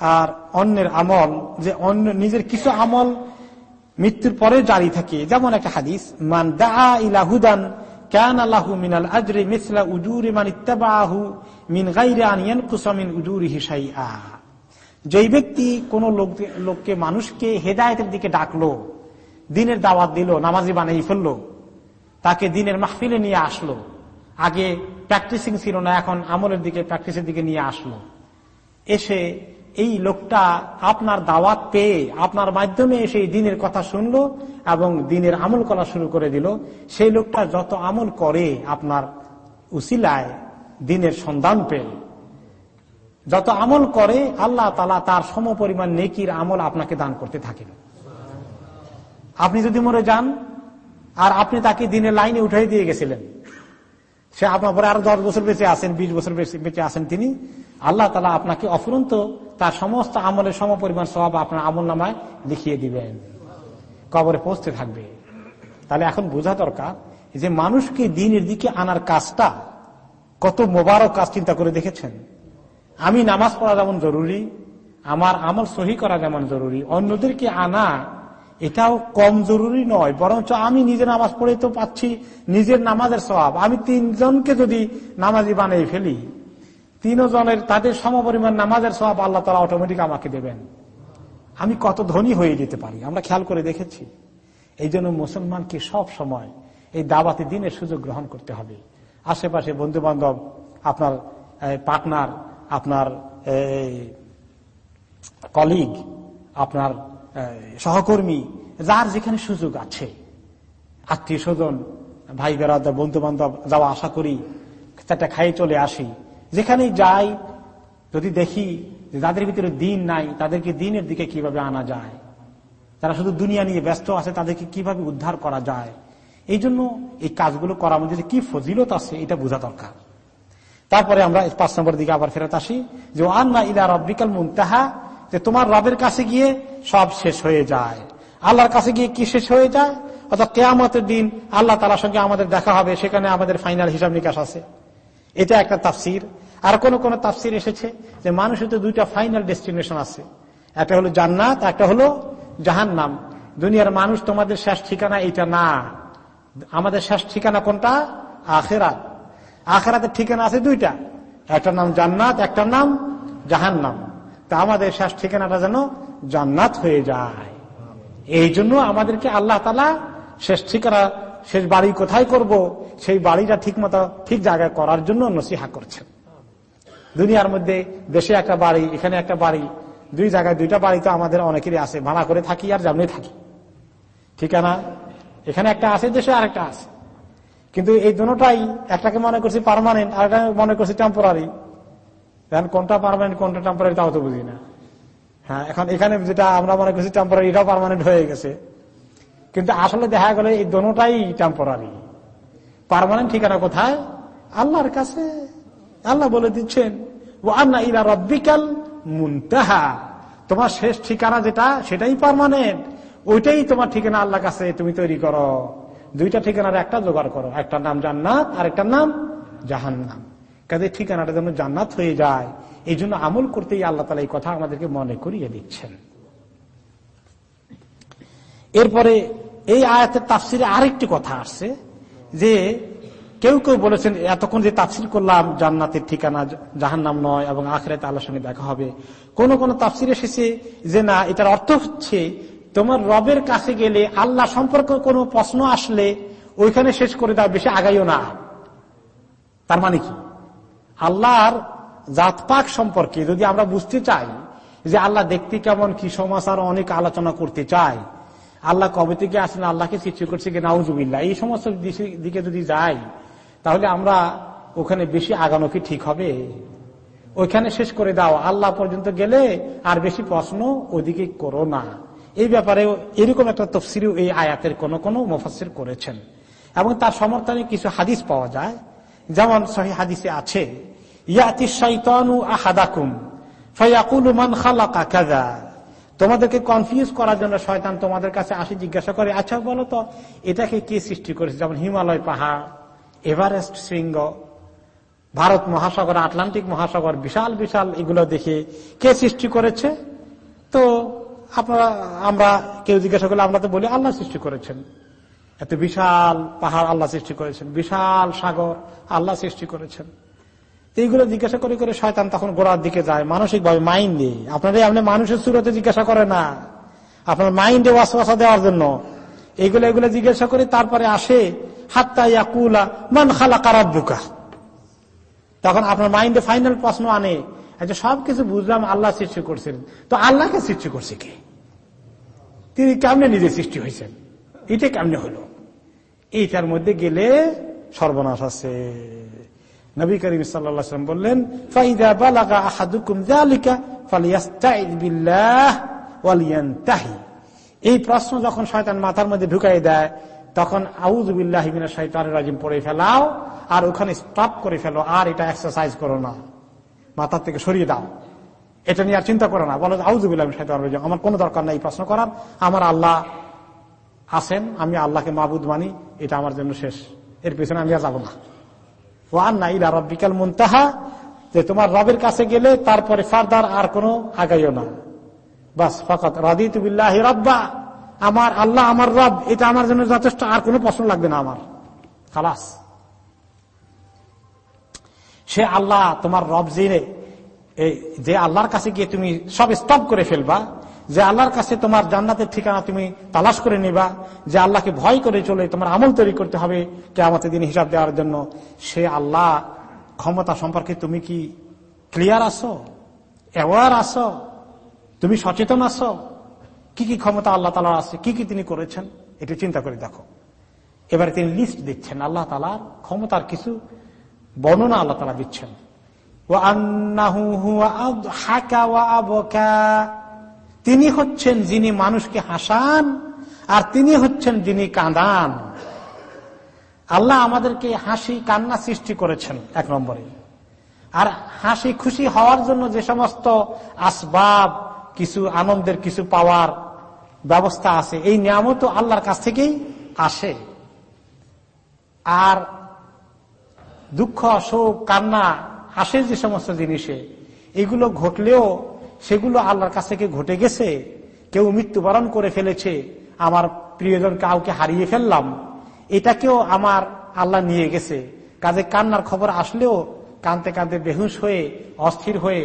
আর অন্যের আমল, যে অন্য নিজের কিছু আমল মৃত্যুর পরে জারি থাকে। যেমন একটা হাদিস, মান দা ইলাহুদান কেন আল্লাহু মিনাল আজরে মিসলা উজুরি মান মিন গাইরে আনিয়ান কুসামিন উজুরি হিসাইয়া যেই ব্যক্তি কোন লোককে, মানুষকে হেদায়তের দিকে ডাকলো, দিনের দাওয়াত দিল, নামাজি বানাই ফেলল, তাকে দিনের মাহফিলে নিয়ে আসলো, আগে প্র্যাকটিসিং ছিল না, এখন আমলের দিকে, প্র্যাকটিসের দিকে নিয়ে আসলো, এসে এই লোকটা আপনার দাওয়াত পেয়ে আপনার মাধ্যমে সেই দিনের কথা শুনলো এবং দিনের আমল করা শুরু করে দিল। সেই লোকটা যত আমল করে আপনার উসিলায় দিনের সন্ধান পেয়ে যত আমল করে আল্লাহ তালা তার সম পরিমাণ নেকির আমল আপনাকে দান করতে থাকেন। আপনি যদি মরে যান, আর আপনি তাকে দিনের লাইনে উঠাই দিয়ে গেছিলেন সে আপনার পরে আরও দশ বছর বেঁচে আসেন বিশ বছর বেঁচে আসেন তিনি। আল্লাহ তালা আপনাকে অফুরন্ত তার সমস্ত আমলের সম পরিমাণ স্বভাব আপনার আমল নামায় লিখিয়ে দিবেন। কবরে পৌঁছতে থাকবে। তাহলে এখন বোঝা দরকার যে মানুষকে দিনের দিকে আনার কাজটা কত মোবারক কাজ চিন্তা করে দেখেছেন। আমি নামাজ পড়া যেমন জরুরি, আমার আমল সহি করা যেমন জরুরি, অন্যদেরকে আনা এটাও কম জরুরি নয়, বরঞ্চ আমি নিজে নামাজ পড়ে তো পাচ্ছি নিজের নামাজের স্বভাব। আমি তিনজনকে যদি নামাজি বানিয়ে ফেলি, তিনজনের তাদের সমপরিমাণ নামাজের স্বভাব আল্লাহ তালা অটোমেটিক আমাকে দেবেন। আমি কত ধনী হয়ে যেতে পারি, আমরা খেয়াল করে দেখেছি। এই জন্য মুসলমানকে সব সময় এই দাবাতি দিনের সুযোগ গ্রহণ করতে হবে। আশেপাশে বন্ধু বান্ধব আপনার পার্টনার, আপনার কলিগ, আপনার সহকর্মী, যার যেখানে সুযোগ আছে, আত্মীয় স্বজন, ভাই বেড়াদার বন্ধু বান্ধব যাওয়া আশা করি, চারটা খাইয়ে চলে আসি। যেখানে যাই, যদি দেখি যাদের ভিতরে দিন নাই, তাদেরকে দিনের দিকে কীভাবে আনা যায়? তারা শুধু দুনিয়া নিয়ে ব্যস্ত আছে, তাদেরকে কীভাবে উদ্ধার করা যায়? এই জন্য এই কাজগুলো করার মধ্যে কি ফজিলত আছে, এটা বোঝা দরকার। তারপরে আমরা পাঁচ নম্বর দিকে আবার ফেরত আসি, যে আন্না ইলা রব্বিকাল মুনতাহা, যে তোমার রবের কাছে গিয়ে সব শেষ হয়ে যায়। আল্লাহর কাছে গিয়ে কি শেষ হয়ে যায়? অর্থাৎ কেয়ামতের দিন আল্লাহ তালার সঙ্গে আমাদের দেখা হবে, সেখানে আমাদের ফাইনাল হিসাব নিকাশ আছে। এটা একটা তাফসির। আর কোন কোন তাফসির এসেছে যে মানুষের তো দুইটা ফাইনাল ডেস্টিনেশন আছে। একটা হলো জান্নাত, একটা হলো জাহান নাম দুনিয়ার মানুষ তোমাদের শেষ ঠিকানা এটা না। আমাদের শেষ ঠিকানা কোনটা? আখেরাত। আখেরাতের ঠিকানা আছে দুইটা। একটা নাম জান্নাত একটা নাম জাহান নাম তা আমাদের শেষ ঠিকানাটা যেন জান্নাত হয়ে যায়। এই জন্য আমাদেরকে আল্লাহ তালা শেষ ঠিকানা, শেষ বাড়ি কোথায় করব, সেই বাড়িটা ঠিক মতো ঠিক জায়গায় করার জন্য নসিহা করছেন। দুনিয়ার মধ্যে দেশে একটা বাড়ি, এখানে একটা বাড়ি, দুই জায়গায় দুইটা বাড়ি তো আমাদের অনেকেরই আছে, ভাড়া করে থাকি আর যেমনি থাকি। ঠিকানা? এখানে একটা আছে, দেশে আরেকটা আছে। কিন্তু এই দুটাই, একটাকে মনে করছি পারমানেন্ট আরেকটা মনে করছি টেম্পোরারি এখন কোনটা পারমানেন্ট কোনটা টেম্পোরারি তাও তো বুঝি না। হ্যাঁ এখন এখানে যেটা আমরা মনে করছি টেম্পোরারি এটাও পারমানেন্ট হয়ে গেছে। কিন্তু আসলে দেখা গেল এই দোনোটাই টেম্পোরারি পারমানেন্ট ঠিকানা কোথায়? আল্লাহর কাছে। আল্লাহ বলে দিচ্ছেন ও আন্না ইরা রব্বিকাল মুনতাহা। তোমার শেষ ঠিকানা যেটা, সেটাই পারমানেন্ট ওইটাই তোমার ঠিকানা আল্লাহ কাছে, তুমি তৈরি করো। দুইটা ঠিকানার একটা জোগাড় করো, একটা নাম জান্নাত আর একটা নাম জাহান কাজে ঠিকানাটা যেন জান্নাত হয়ে যায়। এই জন্য আমল করতেই আল্লাহ তালা এই কথা আমাদেরকে মনে করিয়ে দিচ্ছেন। এরপরে এই আয়াতের তাফসিরে আরেকটি কথা আসছে যে কেউ কেউ বলেছেন, এতক্ষণ যে তাফসির করলাম, জান্নাতের ঠিকানা জাহান নাম নয় এবং আখরাতে আল্লাহর সঙ্গে দেখা হবে। কোন কোন তাফসির এসেছে যে, না, এটার অর্থ হচ্ছে তোমার রবের কাছে গেলে আল্লাহ সম্পর্কে কোনো প্রশ্ন আসলে ওইখানে শেষ করে দাও বেশি আগাইও না। তার মানে কি? আল্লাহর জাতপাক সম্পর্কে যদি আমরা বুঝতে চাই যে আল্লাহ দেখতে কেমন, কি সমাচার, অনেক আলোচনা করতে চাই, আল্লাহ কবে থেকে আসেন, আল্লাহকে সৃষ্টি করছে কি নাউজুবিল্লা এই সমস্ত দিকে যদি যাই, তাহলে আমরা ওখানে বেশি আগানো কি ঠিক হবে? ওইখানে শেষ করে দাও, আল্লাহ পর্যন্ত গেলে আর বেশি প্রশ্ন ওদিকে করো না। এই ব্যাপারে এরকম একটা তফসিরও এই আয়াতের কোন কোন মুফাসির করেছেন। এবং তার সমর্থনে কিছু হাদিস পাওয়া যায়। যেমন সহি হাদিসে আছে ইয়াতি শৈতানু আহাদাকুম, ফয়াকুলু মান খালাকা কাজা তোমাদেরকে কনফিউজ করার জন্য শয়তান তোমাদের কাছে আসি, জিজ্ঞাসা করে আচ্ছা বলো তো, এটাকে কে সৃষ্টি করেছে? যেমন হিমালয় পাহাড়, এভারেস্ট শৃঙ্গ, ভারত মহাসাগর, আটলান্টিক মহাসাগর, বিশাল বিশাল এগুলো দেখে কে সৃষ্টি করেছে? তো আপনারা, আমরা কেউ জিজ্ঞাসা করলে আমরা তো বলি, আল্লাহ সৃষ্টি করেছেন। এত বিশাল পাহাড় আল্লাহ সৃষ্টি করেছেন, বিশাল সাগর আল্লাহ সৃষ্টি করেছেন। এইগুলো জিজ্ঞাসা করে করে শয়তান তখন গোড়ার দিকে যায় মানসিক ভাবে মাইন্ডে আপনারা আপনি মানুষের সুরতে জিজ্ঞাসা করে না। আপনার মাইন্ডে ওয়াসওয়াসা দেওয়ার জন্য। এইগুলো এগুলো জিজ্ঞাসা করে তারপরে আসে, হাত্তা ইয়াকুলা মান খালা কারাব বুকা তখন আপনার মাইন্ডে ফাইনাল প্রশ্ন আনে আচ্ছা সবকিছু বুঝলাম, আল্লাহ সৃষ্টি করছেন। তো আল্লাহকে সৃষ্টি করছে কে? তিনি কেমনে নিজে সৃষ্টি হয়েছেন? এটা কেমনে হলো? এইটার মধ্যে গেলে সর্বনাশ আছে। নবী করিম সাল্লাম বললেন এই প্রশ্ন যখন শয়তান মাথার মধ্যে ঢুকাই দেয়, তখন আউজবিল্লাহ শৈতানের রাজিম পড়ে ফেলাও আর ওখানে স্টপ করে ফেলো, আর এটা এক্সারসাইজ করো না। মাথার থেকে সরিয়ে দাও। এটা নিয়ে আর চিন্তা করো না। বলো আউজুবিল্লাহ শৈতান রাজিম। আমার কোনো দরকার নেই প্রশ্ন করার। আমার আল্লাহ আছেন, আমি আল্লাহকে মাবুদ মানি, এটা আমার জন্য শেষ। এর পেছনে আমি আর যাব না। রব্বিকাল মুনতাহা, যে তোমার রবের কাছে গেলে তারপরে ফারদার আর কোনো আগাইও না। বাস ফকত রাদিতুবিল্লাহ রব্বা। আমার আল্লাহ আমার রব, এটা আমার জন্য যথেষ্ট, আর কোনো প্রশ্ন লাগবে না আমার। খালাস। সে আল্লাহ তোমার রব জেনে যে আল্লাহর কাছে গিয়ে তুমি সব স্তব করে ফেলবা যে আল্লাহর কাছে তোমার জান্নাতের ঠিকানা তুমি তালাশ করে নিবা, যে আল্লাহকে ভয় করে চলে তোমার আমল তৈরি করতে হবে কে আমাদের দিন হিসাব দেওয়ার জন্য। সে আল্লাহ ক্ষমতা সম্পর্কে তুমি কি ক্লিয়ার আসো অ্যাওয়ার আসো তুমি সচেতন আসো কি কি ক্ষমতা আল্লাহ তালার আছে? কি কি তিনি করেছেন? একটু চিন্তা করে দেখো। এবারে তিনি লিস্ট দিচ্ছেন আল্লাহ তালার ক্ষমতার কিছু বর্ণনা আল্লাহ তালা দিচ্ছেন। ও তিনি হচ্ছেন যিনি মানুষকে হাসান, আর তিনি হচ্ছেন যিনি কাঁদান। আল্লাহ আমাদেরকে হাসি, কান্না সৃষ্টি করেছেন এক নম্বরে। আর হাসি, খুশি হওয়ার জন্য যে সমস্ত আসবাব, কিছু আনন্দের, কিছু পাওয়ার ব্যবস্থা আছে, এই নিয়ামত আল্লাহর কাছ থেকেই আসে। আর দুঃখ, শোক, কান্না আসে যে সমস্ত জিনিসে, এগুলো ঘটলেও সেগুলো আল্লাহর কাছ থেকে ঘটে গেছে, কেউ মৃত্যুবরণ করে ফেলেছে, আমার প্রিয়জন কাউকে হারিয়ে ফেললাম, এটাকেও আমার আল্লাহ নিয়ে গেছে। কাজে কান্নার খবর আসলেও কানতে কানতে বেহুশ হয়ে, অস্থির হয়ে,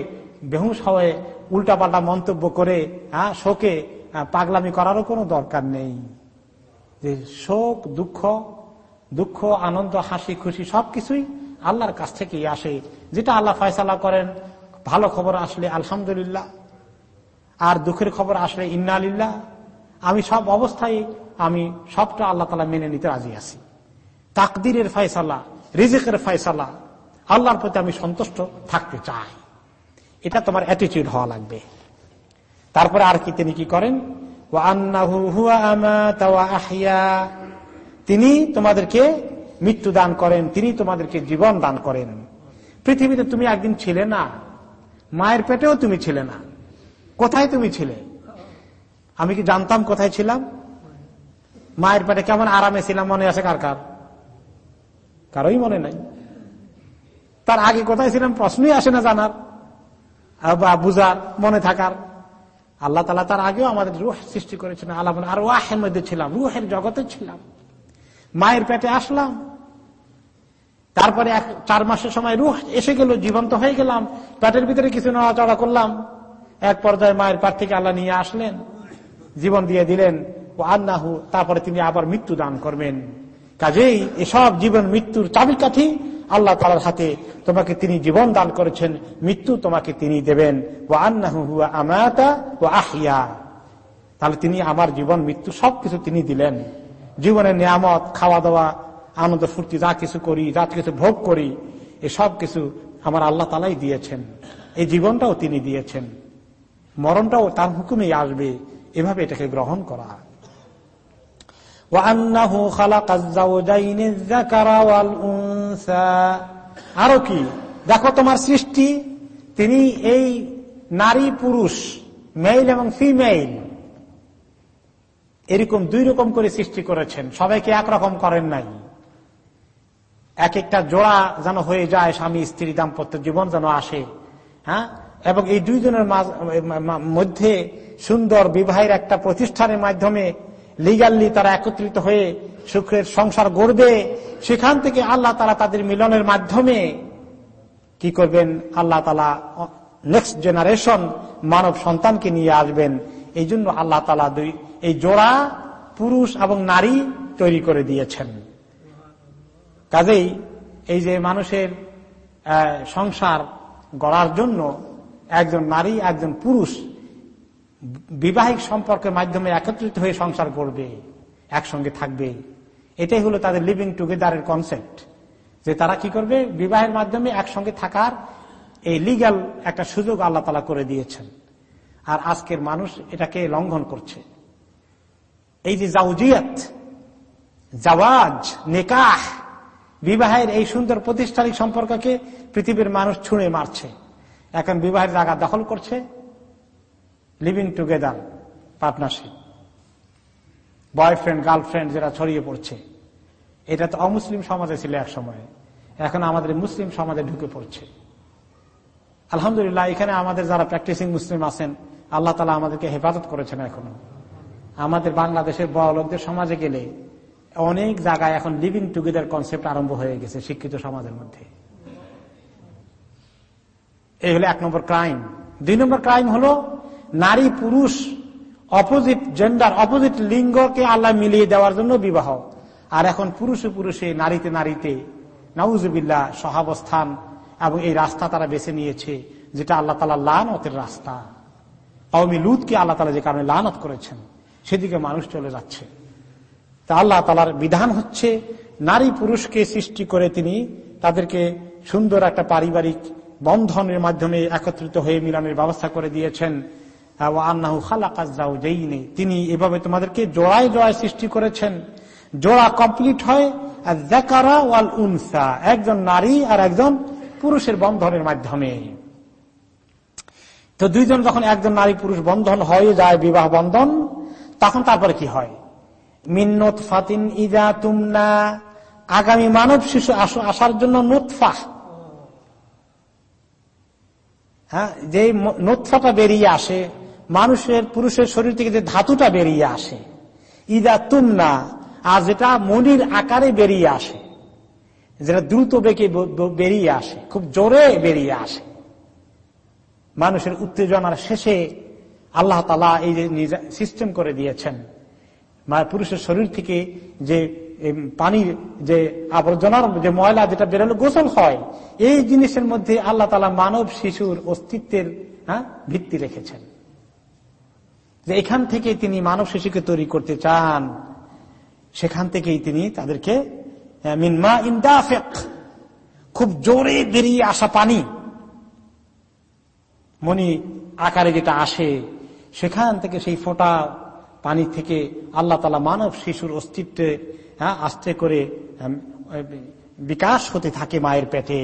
বেহুশ হয়ে উল্টাপাল্টা মন্তব্য করে হ্যাঁ শোকে পাগলামি করারও কোনো দরকার নেই। যে শোক, দুঃখ দুঃখ, আনন্দ, হাসি, খুশি সবকিছুই আল্লাহর কাছ থেকেই আসে, যেটা আল্লাহ ফয়সালা করেন ভালো খবর আসলে আলহামদুলিল্লাহ, আর দুঃখের খবর আসলে ইন্না আলিল্লাহ আমি সব অবস্থায় আমি সবটা আল্লাহ তালা মেনে নিতে রাজি আছি। তাকদিরের ফয়সালা, রিজিকের ফয়সালা, আল্লাহর প্রতি আমি সন্তুষ্ট থাকতে চাই। এটা তোমার অ্যাটিচিউড হওয়া লাগবে। তারপরে আর কি তিনি কি করেন? তিনি তোমাদেরকে মৃত্যু দান করেন, তিনি তোমাদেরকে জীবন দান করেন। পৃথিবীতে তুমি একদিন ছিলে না। মায়ের পেটেও তুমি ছিলে না। কোথায় তুমি ছিলে? আমি কি জানতাম কোথায় ছিলাম? মায়ের পেটে কেমন আরামে ছিলাম মনে আছে কার কার? কারোই মনে নাই। তার আগে কোথায় ছিলাম প্রশ্নই আসে না জানার। বা বুঝার, মনে থাকার। আল্লাহ তালা তার আগেও আমাদের রুহ সৃষ্টি করেছেন আল্লাহ আর ওয়াহের মধ্যে ছিলাম, রুহের জগতে ছিলাম। মায়ের পেটে আসলাম। তারপরে এক চার মাসের সময় রুহ এসে গেল, জীবন্ত হয়ে গেলাম, পেটের ভিতরে কিছু নড়াচড়া করলাম। এক পর্যায়ে মায়ের পাট থেকে আল্লাহ নিয়ে আসলেন, জীবন দিয়ে দিলেন। ও আল্লাহু তারপরে তিনি আবার মৃত্যু দান করবেন। কাজেই এসব জীবন মৃত্যুর চাবিকাঠি আল্লাহ তালার হাতে। তোমাকে তিনি জীবন দান করেছেন, মৃত্যু তোমাকে তিনি দেবেন। ও আন্নাহু হুয়া আমাতা ও আহিয়া তাহলে তিনি আমার জীবন, মৃত্যু সবকিছু তিনি দিলেন। জীবনের নিয়ামত, খাওয়া দাওয়া আনন্দ, ফুর্তি, যা কিছু করি, যা কিছু ভোগ করি, এ সব কিছু আমার আল্লাহ তালাই দিয়েছেন। এই জীবনটাও তিনি দিয়েছেন। মরণটাও তার হুকুমেই আসবে। এভাবে এটাকে গ্রহণ করা আরও কি? দেখো তোমার সৃষ্টি, তিনি এই নারী, পুরুষ, মেইল এবং ফিমেইল, এরকম দুই রকম করে সৃষ্টি করেছেন। সবাইকে একরকম করেন নাই। এক একটা জোড়া যেন হয়ে যায় স্বামী স্ত্রী দাম্পত্য জীবন যেন আসে হ্যাঁ? এবং এই দুইজনের মধ্যে সুন্দর বিবাহের একটা প্রতিষ্ঠানের মাধ্যমে লিগালি তারা একত্রিত হয়ে সুখের সংসার গড়বে। সেখান থেকে আল্লাহ তালা তাদের মিলনের মাধ্যমে কি করবেন? আল্লাহ তালা নেক্সট জেনারেশন মানব সন্তানকে নিয়ে আসবেন। এই জন্য আল্লাহ তালা দুই, এই জোড়া পুরুষ এবং নারী তৈরি করে দিয়েছেন। কাজেই এই যে মানুষের সংসার গড়ার জন্য একজন নারী, একজন পুরুষ বিবাহিক সম্পর্কের মাধ্যমে একত্রিত হয়ে সংসার করবে, একসঙ্গে থাকবে। এটাই হলো তাদের লিভিং টুগেদারের কনসেপ্ট যে তারা কি করবে? বিবাহের মাধ্যমে একসঙ্গে থাকার এই লিগাল একটা সুযোগ আল্লাহ তালা করে দিয়েছেন। আর আজকের মানুষ এটাকে লঙ্ঘন করছে। এই যে জাউজিয়াত, জাওয়াজ, নেকাহ বিবাহের এই সুন্দর প্রতিষ্ঠানিক সম্পর্ককে পৃথিবীর মানুষ ছুঁড়ে মারছে। এখন বিবাহের জায়গা দখল করছে living together partnership boyfriend girlfriend যেটা ছড়িয়ে পড়ছে। এটা তো অমুসলিম সমাজে ছিল এক সময়ে। এখন আমাদের মুসলিম সমাজে ঢুকে পড়ছে। আলহামদুলিল্লাহ, এখানে আমাদের যারা প্র্যাকটিসিং মুসলিম আছেন, আল্লাহ তালা আমাদেরকে হেফাজত করেছেন এখনও। আমাদের বাংলাদেশের বড় লোকদের সমাজে গেলে অনেক জায়গায় এখন লিভিং টুগেদার কনসেপ্ট আরম্ভ হয়ে গেছে শিক্ষিত সমাজের মধ্যে। এই হলো এক নম্বর ক্রাইম দুই নম্বর ক্রাইম হলো নারী পুরুষ অপোজিট জেন্ডার অপোজিট লিঙ্গকে আল্লাহ মিলিয়ে দেওয়ার জন্য বিবাহ। আর এখন পুরুষে পুরুষে, নারীতে নারীতে নাউজুবিল্লা সহাবস্থান এবং এই রাস্তা তারা বেছে নিয়েছে, যেটা আল্লাহ তালা লানতের রাস্তা। কওমি লুতকে আল্লাহ তালা যে কারণে লানত করেছেন, সেদিকে মানুষ চলে যাচ্ছে। তা আল্লাহ তালার বিধান হচ্ছে নারী পুরুষকে সৃষ্টি করে তিনি তাদেরকে সুন্দর একটা পারিবারিক বন্ধনের মাধ্যমে একত্রিত হয়ে মিলানের ব্যবস্থা করে দিয়েছেন। তিনি এভাবে তোমাদেরকে জোড়ায় জোড়ায় সৃষ্টি করেছেন। জোড়া কমপ্লিট হয় ওয়াল উনসা, একজন নারী আর একজন পুরুষের বন্ধনের মাধ্যমে। তো দুইজন যখন একজন নারী পুরুষ বন্ধন হয়ে যায়, বিবাহ বন্ধন, তখন তারপরে কি হয়? মিন্নত ফাতিন ইজা তুমনা। আগামী মানব শিশু আসার জন্য নোৎফা হ্যাঁ যে নোৎফাটা বেরিয়ে আসে, মানুষের, পুরুষের শরীর থেকে যে ধাতুটা বেরিয়ে আসে, ইদা তুমনা, আর যেটা মনির আকারে বেরিয়ে আসে, যেটা দ্রুত বেগে বেরিয়ে আসে, খুব জোরে বেরিয়ে আসে। মানুষের উত্তেজনার শেষে আল্লাহ তালা এই যে সিস্টেম করে দিয়েছেন। পুরুষের শরীর থেকে যে পানির যে আবর্জনার যে ময়লা যেটা বেরোলো, গোসল হয়। এই জিনিসের মধ্যে আল্লাহ তালা মানব শিশুর অস্তিত্বের হ্যাঁ ভিত্তি রেখেছেন। যে এখান থেকে তিনি মানব শিশুকে তৈরি করতে চান। সেখান থেকেই তিনি তাদেরকে মিনমা ইন্দাফেক খুব জোরে বেরিয়ে আসা পানি মনি আকারে যেটা আসে, সেখান থেকে সেই ফোটা পানি থেকে আল্লাহ তালা মানব শিশুর অস্তিত্বে হ্যাঁ আস্তে করে বিকাশ হতে থাকে মায়ের পেটে।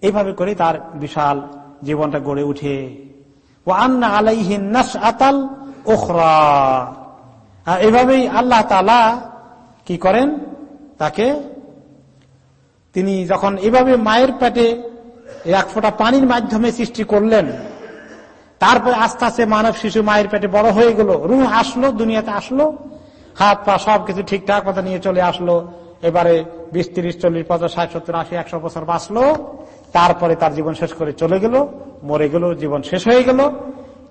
এইভাবে করে তার বিশাল জীবনটা গড়ে উঠে ও আন্না আলাইহিন আতাল ওখরা আর এভাবেই আল্লাহ তালা কি করেন? তাকে, তিনি যখন এভাবে মায়ের পেটে এক ফোঁটা পানির মাধ্যমে সৃষ্টি করলেন তারপরে আস্তে আস্তে মানব শিশু মায়ের পেটে বড় হয়ে গেল। রুহ আসলো, দুনিয়াতে আসলো। হাত পা সবকিছু ঠিকঠাক মতো নিয়ে চলে আসলো। এবারে বিশ, তিরিশ, চল্লিশ, পঞ্চাশ, ষাট, সত্তর, আশি, একশো বছর বাঁচলো। তারপরে তার জীবন শেষ করে চলে গেল, মরে গেল, জীবন শেষ হয়ে গেল।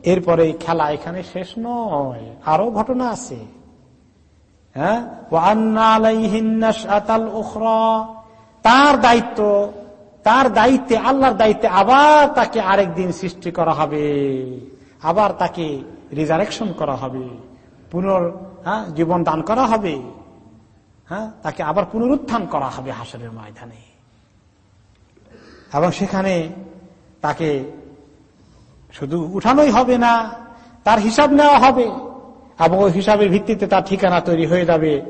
এরপরে খেলা এখানে শেষ নয়, আরও ঘটনা আছে। হ্যাঁ? তার দায়িত্ব তার দায়িত্বে, আল্লাহর দায়িত্বে আবার তাকে আরেক দিন সৃষ্টি করা হবে। আবার তাকে রিজারেকশন করা হবে। পুনর হ্যাঁ জীবন দান করা হবে। হ্যাঁ তাকে আবার পুনরুত্থান করা হবে হাসরের ময়দানে। এবং সেখানে তাকে শুধু উঠানোই হবে না, তার হিসাব নেওয়া হবে। এবং ওই হিসাবের ভিত্তিতে তার ঠিকানা তৈরি হয়ে যাবে।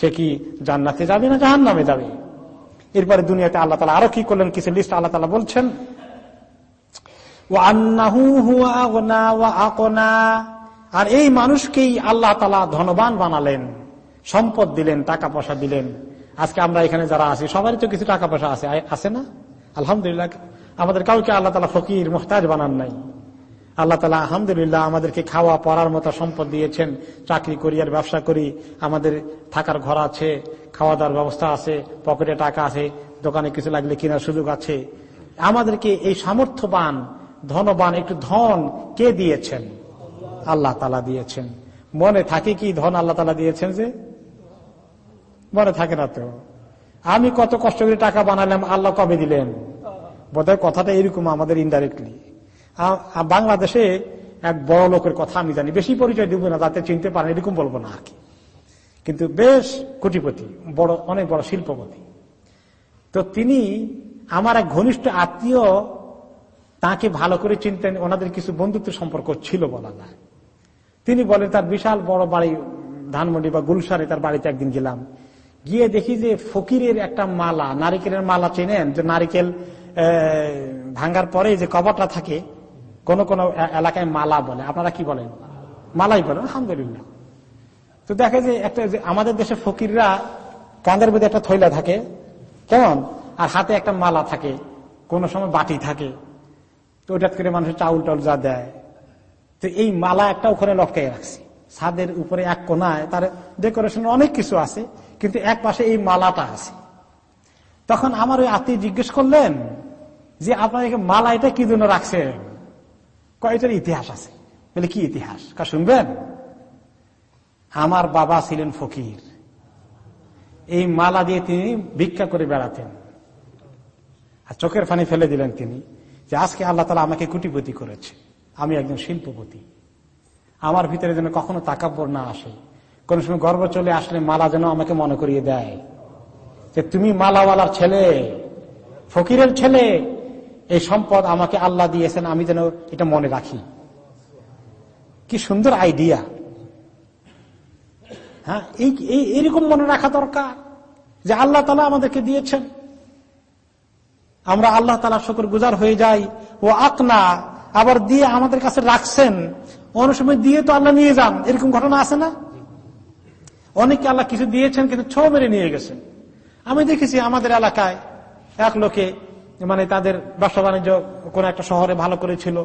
সে কি জান্নাতে যাবে না জাহান নামে যাবে? এরপরে দুনিয়াতে আল্লাহ তালা আরও কি করলেন, কিছু লিস্ট আল্লাহ তালা বলছেন। আর এই মানুষকেই আল্লাহ তালা ধনবান বানালেন, সম্পদ দিলেন, টাকা পয়সা দিলেন। আজকে আমরা এখানে যারা আছি, সবারই তো কিছু টাকা পয়সা আছে আছে না? আলহামদুলিল্লাহ, আমাদের কাউকে আল্লাহ তালা ফকির, মোহতাজ বানান নাই। আল্লাহ তালা আলহামদুলিল্লাহ আমাদেরকে খাওয়া, পড়ার মতো সম্পদ দিয়েছেন, চাকরি করি আর ব্যবসা করি, আমাদের থাকার ঘর আছে খাওয়া দাওয়ার ব্যবস্থা আছে, পকেটে টাকা আছে, দোকানে কিছু লাগলে কেনার সুযোগ আছে। আমাদেরকে এই সামর্থ্যবান, ধনবান একটু ধন কে দিয়েছেন? আল্লাহ তালা দিয়েছেন। মনে থাকে কি ধন আল্লাহ তালা দিয়েছেন যে? মনে থাকে না তো। আমি কত কষ্ট করে টাকা বানালাম, আল্লাহ কবে দিলেন? বোধহয় কথাটা এরকম আমাদের ইনডাইরেক্টলি বাংলাদেশে এক বড় লোকের কথা আমি জানি। বেশি পরিচয় দিব না, যাতে চিনতে পারেন, এরকম বলব না আর কি। কিন্তু বেশ কোটিপতি, বড়, অনেক বড় শিল্পপতি। তো তিনি আমার এক ঘনিষ্ঠ আত্মীয়, তাকে ভালো করে চিনতেন, ওনাদের কিছু বন্ধুত্ব সম্পর্ক ছিল বলা যায়। তিনি বলেন তার বিশাল বড় বাড়ি, ধানমন্ডি বা গুলশারে তার বাড়িতে একদিন গেলাম। গিয়ে দেখি যে ফকিরের একটা মালা, নারিকেলের মালা চেনেন? যে নারিকেল ভাঙ্গার পরে যে কবরটা থাকে, কোন কোন এলাকায় মালা বলে। আপনারা কি বলেন? মালাই বলেন আলহামদুলিল্লাহ। তো দেখে যে একটা আমাদের দেশে ফকিররা কাঁদের মধ্যে একটা থৈলা থাকে, কেমন? আর হাতে একটা মালা থাকে, কোন সময় বাটি থাকে। তো ওটা করে মানুষের চাউল টাউল যা দেয়। তো এই মালা একটা ওখানে লটকাই রাখছি। ছাদের উপরে এক কোনায় তার ডেকোরেশন অনেক কিছু আছে, কিন্তু এক পাশে এই মালাটা আছে। তখন আমার ওই আত্মীয় জিজ্ঞেস করলেন যে, আপনার মালা এটা কি জন্য রাখছেন? কয়টার ইতিহাস আছে। বলে, কি ইতিহাস? কা শুনবেন? আমার বাবা ছিলেন ফকির। এই মালা দিয়ে তিনি ভিক্ষা করে বেড়াতেন। আর চোখের পানি ফেলে দিলেন তিনি যে আজকে আল্লাহ তালা আমাকে কুটিপতি করেছে। আমি একজন শিল্পপতি। আমার ভিতরে যেন কখনো তাকাব্বর না আসে। কোন সময় গর্ব চলে আসলে মালা যেন আমাকে মনে করিয়ে দেয় যে তুমি মালাওয়ালার ছেলে, ফকিরের ছেলে। এই সম্পদ আমাকে আল্লাহ দিয়েছেন, আমি যেন এটা মনে রাখি। কি সুন্দর আইডিয়া হ্যাঁ? এই এরকম মনে রাখা দরকার যে আল্লাহ তালা আমাদেরকে দিয়েছেন। আমরা আল্লাহ তালা শকর গুজার হয়ে যাই। ও আকনা, আবার দিয়ে আমাদের কাছে রাখছেন। অনেক সময় দিয়ে তো আল্লাহ নিয়ে যান। এরকম ঘটনা আছে না? অনেকে আল্লাহ কিছু দিয়েছেন, কিন্তু ছ মেরে নিয়ে গেছেন। আমি দেখেছি আমাদের এলাকায় এক লোকে মানে তাদের ব্যবসা বাণিজ্য কোন একটা শহরে ভালো করেছিল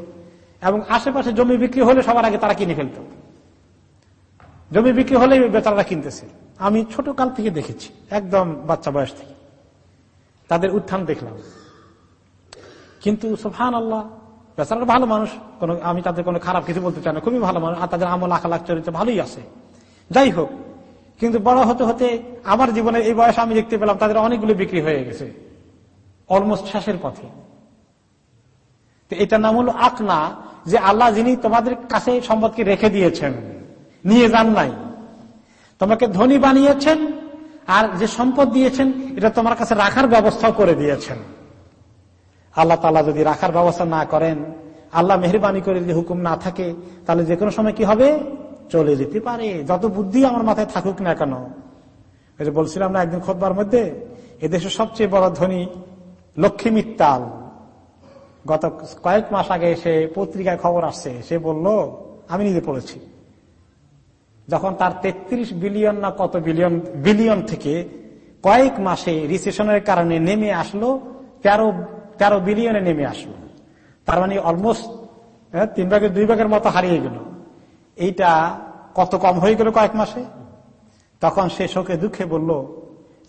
এবং আশেপাশে জমি বিক্রি হলে সবার আগে তারা কিনে ফেলত। জমি বিক্রি হলে বেচারা কিনতেছে। আমি ছোট কাল থেকে দেখেছি, একদম বাচ্চা বয়স থেকে। তাদের উত্থান দেখলাম। কিন্তু সুফান আল্লাহ বেচারা ভালো মানুষ, কোন, আমি তাদের কোনো খারাপ কিছু বলতে চাই না, খুবই ভালো মানুষ, আর তাদের আমল, আখালাখ, চরিত্র ভালোই আছে। যাই হোক, কিন্তু বড় হতে হতে আমার জীবনে এই বয়সে আমি দেখতে পেলাম তাদের অনেকগুলো বিক্রি হয়ে গেছে। অলমোস্ট শেষের পথে। এটা নাম হলো আকনা, যে আল্লাহ যিনি তোমাদের কাছে সম্পদকে রেখে দিয়েছেন। নিয়ে যান নাই। তোমাকে ধনী বানিয়েছেন, আর যে সম্পদ দিয়েছেন, এটা তোমার কাছে রাখার ব্যবস্থাও করে দিয়েছেন। আল্লাহ তালা যদি রাখার ব্যবস্থা না করেন, আল্লাহ মেহরবানি করে যদি হুকুম না থাকে, তাহলে যে কোনো সময় কি হবে? চলে যেতে পারে। যত বুদ্ধি আমার মাথায় থাকুক না কেন। বলছিলাম না একদিন খোদবার মধ্যে, এদেশের সবচেয়ে বড় ধনী লক্ষ্মী মিত্তাল। গত কয়েক মাস আগে সে পত্রিকায় খবর আসছে, সে বলল, আমি নিজে পড়েছি। যখন তার ৩৩ বিলিয়ন না কত বিলিয়ন বিলিয়ন থেকে কয়েক মাসে রিসেশনের কারণে নেমে আসলো তেরো তেরো বিলিয়নে নেমে আসলো। তার মানে অলমোস্ট হ্যাঁ, তিন ভাগের দুই ভাগের মতো হারিয়ে গেল। এইটা কত কম হয়ে গেল কয়েক মাসে? তখন সে শোকে দুঃখে বলল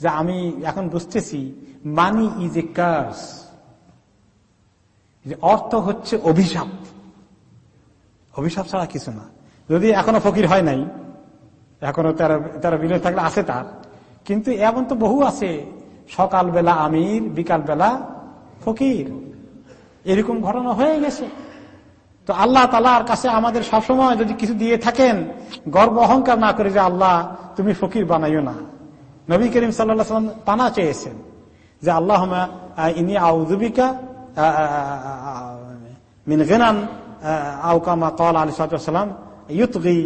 যে আমি এখন বুঝতেছি মানি ইজ এ কার্স অর্থ হচ্ছে অভিশাপ। অভিশাপ ছাড়া কিছু না। যদি এখনও ফকির হয় নাই এখনও তেরো তেরো থাকলে আছে তার। কিন্তু এমন তো বহু আছে। সকালবেলা আমির বিকাল বেলা ফকির। এরকম ঘটনা হয়ে গেছে। তো আল্লাহ তালার কাছে আমাদের সবসময় যদি কিছু দিয়ে থাকেন, গর্ব অহংকার না করে যে আল্লাহ, তুমি ফকির বানাইও না। নবী করিম সাল্লাম পানা চেয়েছেন যে আল্লাহ ইনি আউজুবিকা মিন গেনান আউকামা কল আলী সালাম, ইউতগি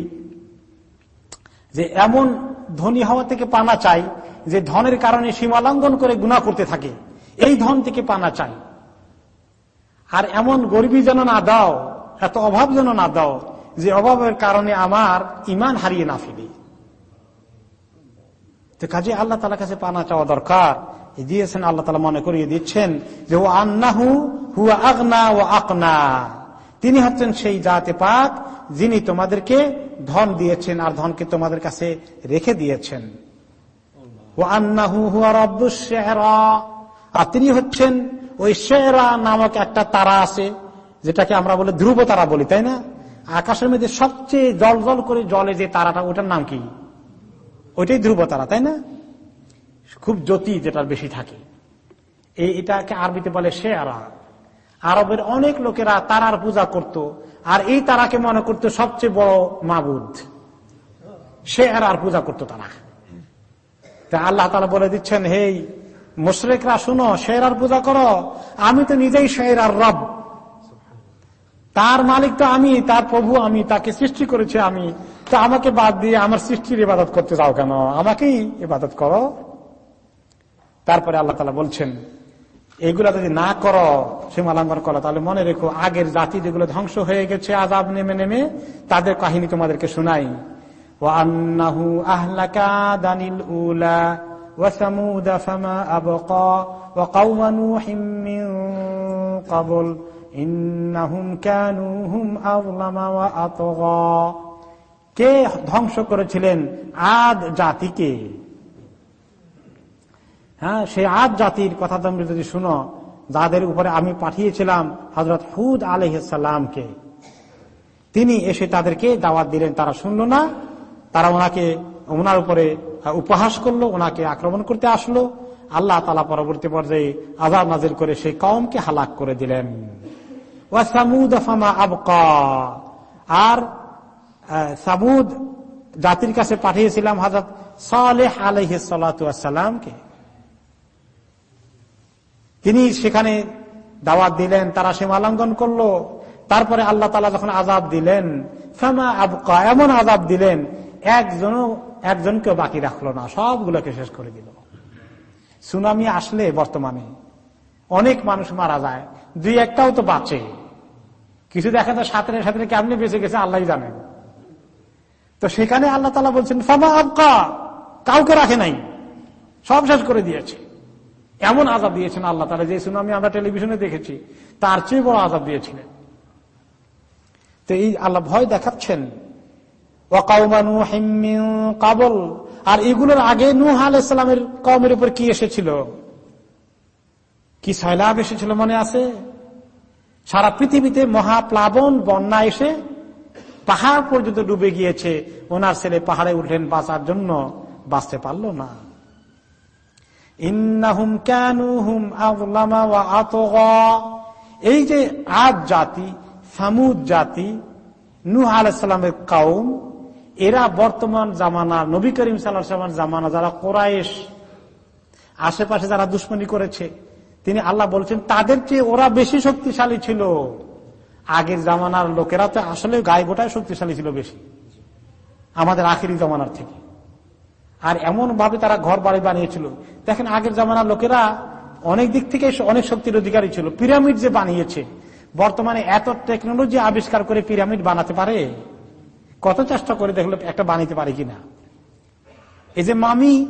যে এমন ধনী হওয়া থেকে পানা চাই যে ধনের কারণে সীমালঙ্ঘন করে গুণা করতে থাকে। এই ধন থেকে পানা চাই। আর এমন গরিবী যেন না দাও, এত অভাব যেন না দাও, যে অভাবের কারণে আমার ইমান হারিয়ে না ফেলি। তো কাজে আল্লাহ তালা কাছে পানা চাওয়া দরকার। দিয়েছেন, আল্লাহ তালা মনে করিয়ে দিচ্ছেন যে ও আন্নাহু হুয়া আগনা ও আকনা। তিনি হচ্ছেন সেই জাতে পাক যিনি তোমাদেরকে ধন দিয়েছেন আর ধনকে তোমাদের কাছে রেখে দিয়েছেন। আর তিনি হচ্ছেন ওই শেরা নামক একটা তারা আছে, যেটাকে আমরা বলে ধ্রুব তারা বলি, তাই না? আকাশের মধ্যে সবচেয়ে জল জল করে জলে যে তারাটা, ওটার নাম কি? ওইটাই ধ্রুব তারা, তাই না? খুব জ্যোতি যেটার বেশি থাকে। এই এটাকে আরবিতে বলে শেয়ারা আরবের অনেক লোকেরা তারার পূজা করত আর এই তারাকে মনে করতো সবচেয়ে বড় মাবুদ। সে আর পূজা করতো তারা। তা আল্লাহ তালা বলে দিচ্ছেন হেই মুশরেকরা, শুনো শেরার পূজা করো। আমি তো নিজেই শেরার রব। তার মালিক তো আমি, তার প্রভু আমি, তাকে সৃষ্টি করেছি আমি। তো আমাকে বাদ দিয়ে আমার সৃষ্টির ইবাদত করতে চাও কেন? আমাকেই ইবাদত করো। তারপরে আল্লাহ তালা বলছেন এগুলা যদি না করো, সীমালঙ্ঘন করো, তাহলে মনে রেখো, আগের জাতি যেগুলো ধ্বংস হয়ে গেছে আজাব নেমে নেমে, তাদের কাহিনী তোমাদেরকে শোনাই। ও আন্নাহু আহলাকা দানিল উলা وثمود فما أبقى وقوم نوح من قبل إنهم كانوا هم أظلم وأطغى কে ধ্বংস করেছিলেন? আদ জাতিকে। হ্যাঁ সেই আদ জাতির কথা তোমরা যদি শুনো, যাদের উপরে আমি পাঠিয়েছিলাম হজরত হুদ আলহামকে তিনি এসে তাদেরকে দাওয়াত দিলেন। তারা শুনল না, তারা ওনাকে, ওনার উপরে উপহাস করল, ওনাকে আক্রমণ করতে আসলো। আল্লাহ তালা পরবর্তী পর্যায়ে আজাব নাজির করে সেই কমকে হালাক করে দিলেন। আর সামুদ জাতির কাছে পাঠিয়েছিলাম হাজরত সালেহ আলহিসাল্লামকে তিনি সেখানে দাওয়াত দিলেন, তারা সীমালঙ্ঘন করল। তারপরে আল্লাহ তালা যখন আজাব দিলেন, ফামা আবকা, এমন আজাব দিলেন, একজনও, একজনকেও বাকি রাখল না, সবগুলোকে শেষ করে দিল। সুনামি আসলে বর্তমানে, অনেক মানুষ মারা যায়, দুই একটাও তো বাঁচে। কিছু দেখা যায় সাঁতরে সাঁতরে কেমনি বেঁচে গেছে, আল্লাহ জানেন তো সেখানে আল্লাহ তালা বলছেন, ফামা আবকা, কাউকে রাখে নাই, সব শেষ করে দিয়েছে। এমন আজাব দিয়েছেন আল্লাহ তালা যে সুনামি আমরা টেলিভিশনে দেখেছি, তার চেয়ে বড় আজাব দিয়েছিলেন। তো এই আল্লাহ ভয় দেখাচ্ছেন। কাবল। আর এগুলোর আগে নুহ আলাইসালামের কমের উপর কি এসেছিল? কি সয়লাভ এসেছিল মনে আছে? সারা পৃথিবীতে মহাপ্লাবন বন্যা এসে পাহাড় পর্যন্ত ডুবে গিয়েছে। ওনার ছেলে পাহাড়ে উঠলেন বাঁচার জন্য। বাঁচতে পারল না। ইন্নাহুম হুম এই যে আজ জাতি, সামুদ জাতি, নুহ আলাইসালামের কাউম, এরা বর্তমান জামানা, নবী করিম সাল্লাহ জামানা যারা কোরআশ আশেপাশে যারা দুশ্মনী করেছে, তিনি আল্লাহ বলছেন, তাদের চেয়ে ওরা বেশি শক্তিশালী ছিল। আগের জামানার লোকেরা তো আসলে গায়ে গোটায় শক্তিশালী ছিল বেশি। আমাদের আখেরি জামানার থেকে। আর এমন ভাবে তারা ঘর বাড়ি বানিয়েছিল। দেখেন আগের জামানার লোকেরা অনেক দিক থেকে অনেক শক্তির অধিকারী ছিল। পিরামিড যে বানিয়েছে, বর্তমানে এত টেকনোলজি আবিষ্কার করে পিরামিড বানাতে পারে? কত চেষ্টা করে দেখল একটা বানাইতে পারে কিনা? এই যে মামি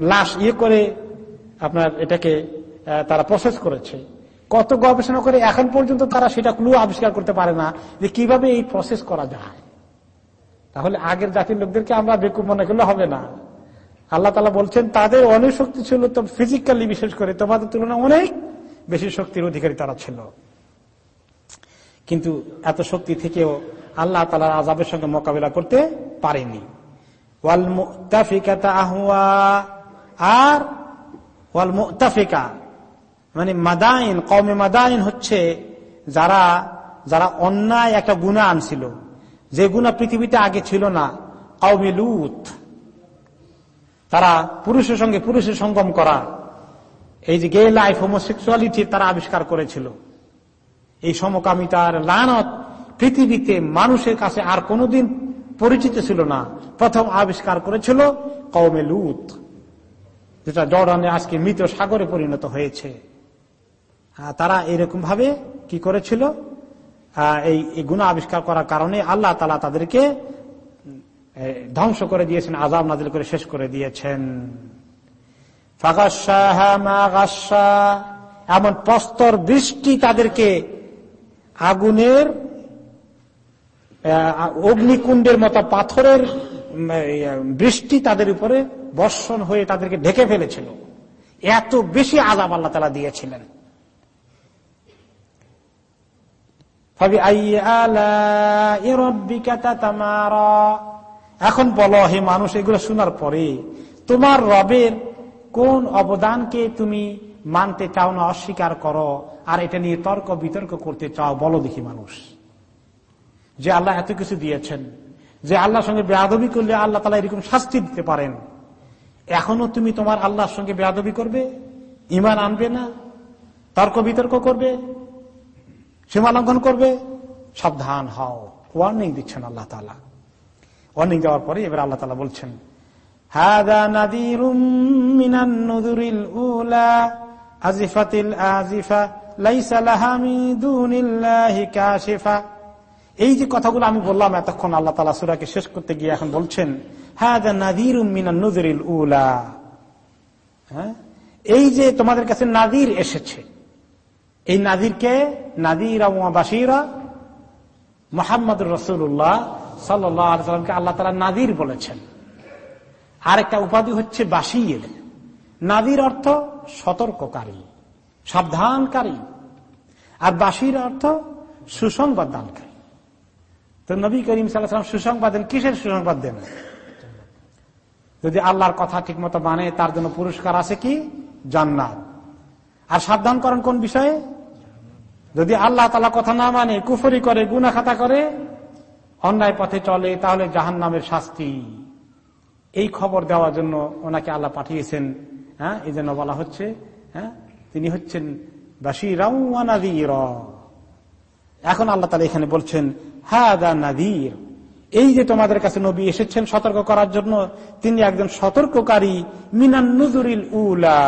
লাশ ইয়ে করে আপনার এটাকে তারা প্রসেস করেছে। কত গবেষণা করে এখন পর্যন্ত তারা সেটা ক্লু আবিষ্কার করতে পারে না যে কীভাবে এই প্রসেস করা যায়। তাহলে আগের জাতির লোকদেরকে আমরা বেকুব মনে করলে হবে না। আল্লাহ তালা বলছেন, তাদের অনেক শক্তি ছিল তো ফিজিক্যালি বিশেষ করে, তোমাদের তুলনায় অনেক বেশি শক্তির অধিকারী তারা ছিল। কিন্তু এত শক্তি থেকেও আল্লাহ তালার আজাবের সঙ্গে মোকাবিলা করতে পারেনি। আর ওয়াল মুতাফিকা মানে মাদাইন কমে মাদাইন হচ্ছে যারা যারা অন্যায় একটা গুণা আনছিল। যে গুণা পৃথিবীতে আগে ছিল না কৌমে লুত। তারা পুরুষের সঙ্গে পুরুষের সঙ্গম করা, এই যে গে লাইফ হোমোসেক্সুয়ালিটি তারা আবিষ্কার করেছিল। এই সমকামিতার লানত পৃথিবীতে মানুষের কাছে আর কোনোদিন পরিচিত ছিল না। প্রথম আবিষ্কার করেছিল কৌমে লুত, যেটা জর্ডানে আজকে মৃত সাগরে পরিণত হয়েছে। তারা এরকম ভাবে কি করেছিল? এই গুণা আবিষ্কার করার কারণে আল্লাহ তালা তাদেরকে ধ্বংস করে দিয়েছেন আজাব নাজিল করে, শেষ করে দিয়েছেন। এমন প্রস্তর বৃষ্টি তাদেরকে আগুনের অগ্নিকুণ্ডের মতো পাথরের বৃষ্টি তাদের উপরে বর্ষণ হয়ে তাদেরকে ঢেকে ফেলেছিল। এত বেশি আজাব আল্লাহ তালা দিয়েছিলেন। এখন বলো, হে মানুষ, এগুলো শোনার পরে তোমার রবের কোন অবদানকে তুমি মানতে চাও না, অস্বীকার করো, আর এটা নিয়ে তর্ক বিতর্ক করতে চাও, বলো দেখি মানুষ। যে আল্লাহ এত কিছু দিয়েছেন, যে আল্লাহর সঙ্গে বেয়াদবি করলে আল্লাহ তালা এরকম শাস্তি দিতে পারেন। এখনও তুমি তোমার আল্লাহর সঙ্গে বেয়াদবি করবে ইমান আনবে না, তর্ক বিতর্ক করবে? সীমা লঙ্ঘন করবে, সাবধান হও। ওয়ার্নিং দিচ্ছেন আল্লাহ তালা ওয়ার্নিং দেওয়ার পরে এবার আল্লাহ তালা বলছেন এই যে কথাগুলো আমি বললাম এতক্ষণ আল্লাহ তালা সুরাকে শেষ করতে গিয়ে এখন বলছেন উলা। হ্যাঁ? এই যে তোমাদের কাছে নাদির এসেছে এই নাদিরকে, নাদির বাসিরা মোহাম্মদ রসুল্লাহ সাল্লামকে আল্লাহ তালা নাদির বলেছেন। আরেকটা উপাধি হচ্ছে বাসির নাদির অর্থ সতর্ককারী, সাবধানকারী। আর বাসির অর্থ সুসংবাদ দানকারী তো নবী করিম সাল্লাম সুসংবাদ দেন, কিসের সুসংবাদ দেন? যদি আল্লাহর কথা ঠিক মতো মানে তার জন্য পুরস্কার আছে কি? জান্নাত। আর সাবধান করেন কোন বিষয়ে? যদি আল্লাহ তালা কথা না মানে কুফরি করে গুনা খাতা করে, অন্যায় পথে চলে, তাহলে জাহান নামের শাস্তি। এই খবর দেওয়ার জন্য ওনাকে আল্লাহ পাঠিয়েছেন হ্যাঁ এই জন্য বলা হচ্ছে হ্যাঁ তিনি হচ্ছেন বাসির এখন আল্লাহ তালা এখানে বলছেন হ্যাঁ নাদির এই যে তোমাদের কাছে নবী এসেছেন সতর্ক করার জন্য, তিনি একজন সতর্ককারী, মিনান নজুরিল উলা।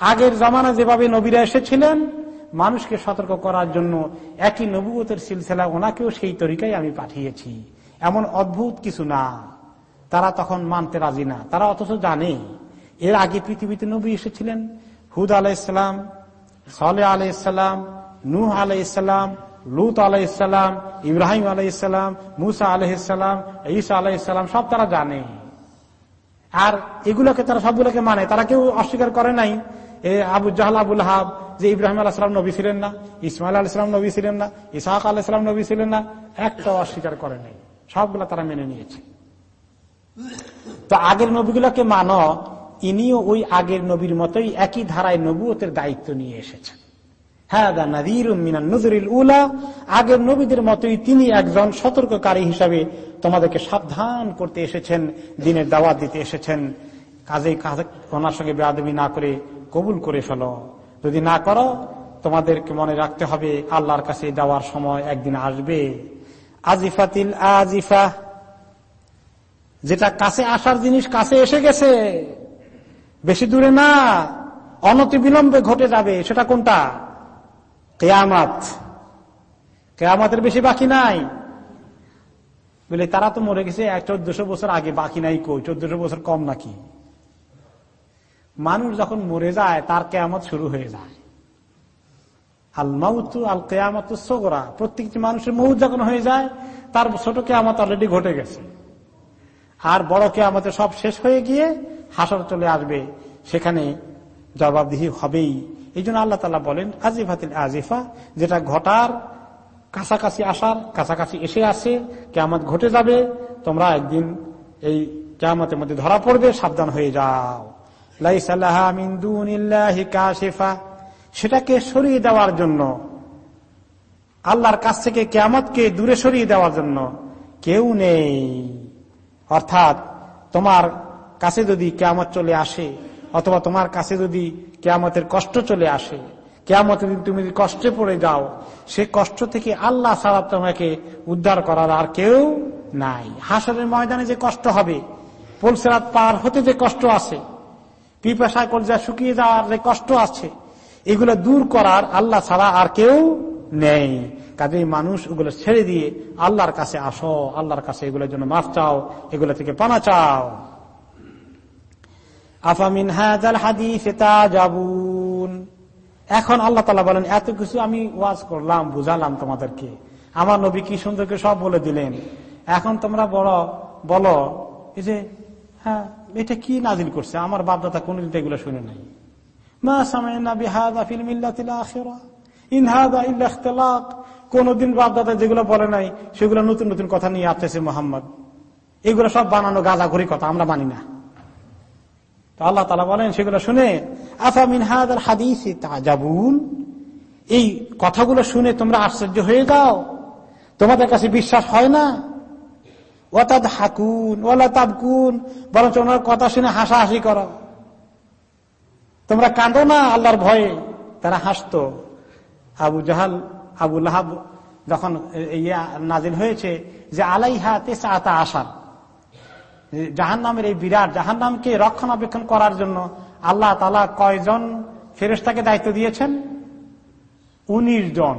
আগের জামানা যেভাবে নবীরা এসেছিলেন মানুষকে সতর্ক করার জন্য একই নবুয়তের সিলসিলা ওনাকেও সেই তরিকায় আমি পাঠিয়েছি। এমন অদ্ভুত কিছু না। তারা তখন মানতে রাজি না। তারা অথচ জানে। এর আগে পৃথিবীতে নবী এসেছিলেন। হুদ আলাইসালাম সালে আলাইসালাম নুহ আলাইসালাম লুত আলাইসালাম ইব্রাহিম আলাইসালাম মুসা আলহিসাম ঈসা আলাইসালাম সব তারা জানে। আর এগুলোকে তারা সবগুলোকে মানে। তারা কেউ অস্বীকার করে নাই। আবু জাহাল, আবুল হাব, যে ইব্রাহিম আলাহাম নবী ছিলেন না, ইসমাইল আলাইসালাম নবী ছিলেন না, ইসাহাক আলাইসালাম নবী ছিলেন না, একটাও অস্বীকার করে নাই। সবগুলো তারা মেনে নিয়েছে। তো আগের নবীগুলোকে মানো, ইনিও ওই আগের নবীর মতোই একই ধারায় নবুয়তের দায়িত্ব নিয়ে এসেছেন। হ্যাঁ আগের নবীদের মতোই তিনি একজন সতর্ককারী হিসাবে তোমাদেরকে সাবধান করতে এসেছেন, দিনের দাওয়াত দিতে এসেছেন। কাজে ওনার সঙ্গে বেআবি না করে কবুল করে ফেলো। যদি না করো, তোমাদেরকে মনে রাখতে হবে, আল্লাহর কাছে যাওয়ার সময় একদিন আসবে। আজিফাতিল আজিফা। যেটা কাছে আসার জিনিস কাছে এসে গেছে। বেশি দূরে না, অনতি বিলম্বে ঘটে যাবে। সেটা কোনটা? কেয়ামাত। কেয়ামাতের বেশি বাকি নাই। বলে, তারা তো মরে গেছে চোদ্দশো বছর আগে, বাকি নাই কই? চোদ্দশো বছর কম নাকি? মানুষ যখন মরে যায়, তার কেয়ামত শুরু হয়ে যায়। আল মাউতু আল কেয়ামত সোগরা। প্রত্যেকটি মানুষের মৌত যখন হয়ে যায়, তার ছোট কেয়ামত অলরেডি ঘটে গেছে। আর বড় কেয়ামতে সব শেষ হয়ে গিয়ে হাসর চলে আসবে। সেখানে জবাবদিহি হবেই। এই জন্য আল্লাহ তালা বলেন, আজিফাতিল আজিফা যেটা ঘটার কাছাকাছি আসার, কাছাকাছি এসে আসে, কেয়ামত ঘটে যাবে, তোমরা একদিন এই কেয়ামতের মধ্যে ধরা পড়বে, সাবধান হয়ে যাও। সেটাকে সরিয়ে দেওয়ার জন্য, আল্লাহর কাছ থেকে কেয়ামতকে দূরে সরিয়ে দেওয়ার জন্য কেউ নেই। অর্থাৎ, তোমার কাছে যদি কেয়ামত চলে আসে, অথবা তোমার কাছে যদি কেয়ামতের কষ্ট চলে আসে, কেয়ামতে যদি তুমি কষ্টে পড়ে যাও, সে কষ্ট থেকে আল্লাহ সারা তোমাকে উদ্ধার করার আর কেউ নাই। হাসরের ময়দানে যে কষ্ট হবে পোলসেরাত পার হতে যে কষ্ট আছে পিপাসায় যা শুকিয়ে যাওয়ার যে কষ্ট আছে, এগুলো দূর করার আল্লাহ ছাড়া আর কেউ নেই। কাজে মানুষ ওগুলো ছেড়ে দিয়ে আল্লাহর কাছে আসো, আল্লাহর কাছে এগুলোর জন্য মাফ চাও, এগুলো থেকে পানা চাও। আফামিন যাবুন এখন আল্লাহ তালা বলেন, এত কিছু আমি ওয়াজ করলাম, বুঝালাম তোমাদেরকে। আমার নবী কি সুন্দরকে সব বলে দিলেন? এখন তোমরা বড়, বলো, এই যে হ্যাঁ এটা কি নাজিল করছে? আমার বাপদাতা কোন এগুলো শুনে নাই। কোনদিন বাপদাদা যেগুলো বলে নাই, সেগুলো নতুন নতুন কথা নিয়ে আসতেছে মোহাম্মদ। এগুলো সব বানানো গাঁজা ঘুরি কথা, আমরা মানি না। তো আল্লাহ তালা বলেন, সেগুলো শুনে, আফা মিনহাদ হাদিস এই কথাগুলো শুনে তোমরা আশ্চর্য হয়ে যাও। তোমাদের কাছে বিশ্বাস হয় না? ওতাদ হাকুন ওলা তাবকুন বরঞ্চ ওনার কথা শুনে হাসাহাসি করো। তোমরা কাঁদো না আল্লাহর ভয়ে, তারা হাসত। আবু জাহাল, আবু লাহাব যখন ইয়া নাজিল হয়েছে যে, আলাইহা আতা আসার জাহান নামের এই বিরাট জাহান নামকে রক্ষণাবেক্ষণ করার জন্য আল্লাহ তালা কয়জন ফেরেস্তাকে দায়িত্ব দিয়েছেন? উনিশ জন।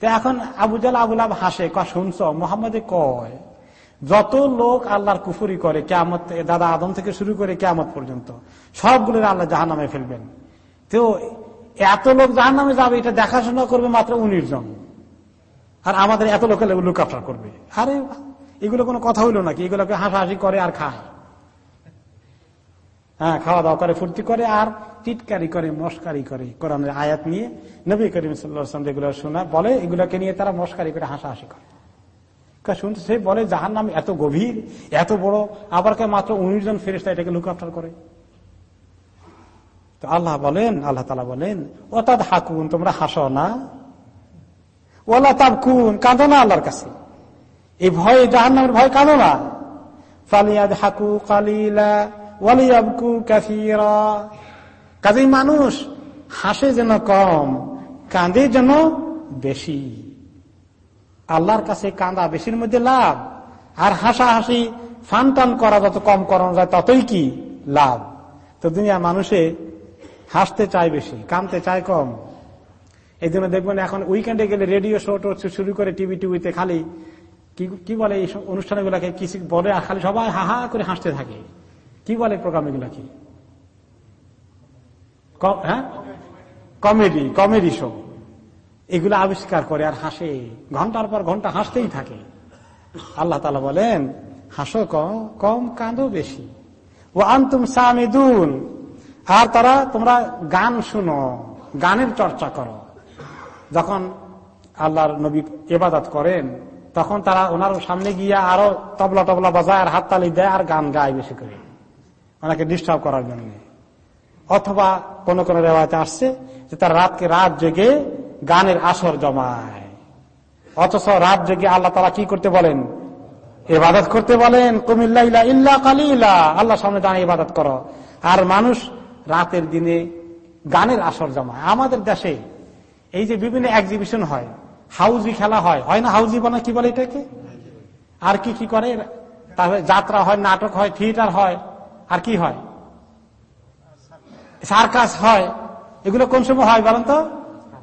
তো এখন আবুজাল আবুল আব হাসে ক শুনছ? মোহাম্মদে কয়, যত লোক আল্লাহর কুফুরি করে কেমত দাদা আদম থেকে শুরু করে কেমত পর্যন্ত সবগুলোর আল্লাহ জাহান নামে ফেলবেন। তো এত লোক জাহান নামে যাবে, এটা দেখাশোনা করবে মাত্র উনিশ জন। আর আমাদের এত লোকের লুক করবে। আরে, এগুলো কোনো কথা হইল নাকি? এগুলোকে হাসাহাসি করে আর খায়। হ্যাঁ খাওয়া দাওয়া করে, ফুর্তি করে, আর টিটকারি করে, মস্কারি করে, কোরআনের আয়াত নিয়ে নবী করিম সাল্লাম যেগুলো শোনা, বলে এগুলোকে নিয়ে তারা মস্কারি করে, হাসাহাসি করে। শুনতে সে বলে যাহার নাম এত গভীর, এত বড়, আবার কে মাত্র উনিশ জন ফেরিস্তা এটাকে লুক আফটার করে? তো আল্লাহ বলেন, আল্লাহ তালা বলেন ও তাদ হাকুন তোমরা হাসো না। ওলা তাবকুন, কাঁদো না আল্লাহর কাছে। এই ভয় জাহান নামের ভয় কাঁদো না। ফালিয়াদ হাকু কালিলা কাজেই মানুষ হাসে যেন কম কাঁদে যেন বেশি। আল্লাহর কাছে কাঁদা বেশির মধ্যে লাভ, আর হাসা হাসি ফান টান করা যত কম করানো যায় ততই কি লাভ। তো দুনিয়া মানুষে হাসতে চায় বেশি কামতে চায় কম। এই জন্য দেখবেন এখন উইকেন্ডে গেলে রেডিও শো টো শুরু করে টিভি টিভিতে খালি কি বলে এই অনুষ্ঠানগুলাকে কিছু বলে খালি সবাই হাহা করে হাসতে থাকে। কি বলে প্রোগ্রাম এগুলা কি? হ্যাঁ? কমেডি কমেডি শো এগুলো আবিষ্কার করে আর হাসে। ঘণ্টার পর ঘণ্টা হাসতেই থাকে। আল্লাহ তালা বলেন, হাসো কম কম কাঁদো বেশি। ও আন্তুম সামিদুন। আর তারা, তোমরা গান শুনো, গানের চর্চা করো। যখন আল্লাহর নবী এবাদত করেন, তখন তারা ওনার সামনে গিয়ে আরও তবলা টবলা বাজায় আর হাততালি দেয় আর গান গায় বেশি করে। ওনাকে ডিস্টার্ব করার জন্য অথবা কোন কোন রেওয়াতে আসছে যে তার রাতকে রাত জেগে গানের আসর জমায়। অথচ রাত জেগে আল্লাহ তারা কি করতে বলেন? এবাদত করতে বলেন কুমিল্লা ইল্লা কালিলা আল্লাহ সামনে দাঁড়িয়ে ইবাদত করো। আর মানুষ রাতের দিনে গানের আসর জমায়। আমাদের দেশে এই যে বিভিন্ন এক্সিবিশন হয়, হাউজি খেলা হয় হয় না হাউজি বনা কি বলে এটাকে? আর কি কি করে? তারপরে যাত্রা হয়, নাটক হয়, থিয়েটার হয়। আর কি হয়? সার্কাস হয়। এগুলো কোন সময় হয় বলেন তো?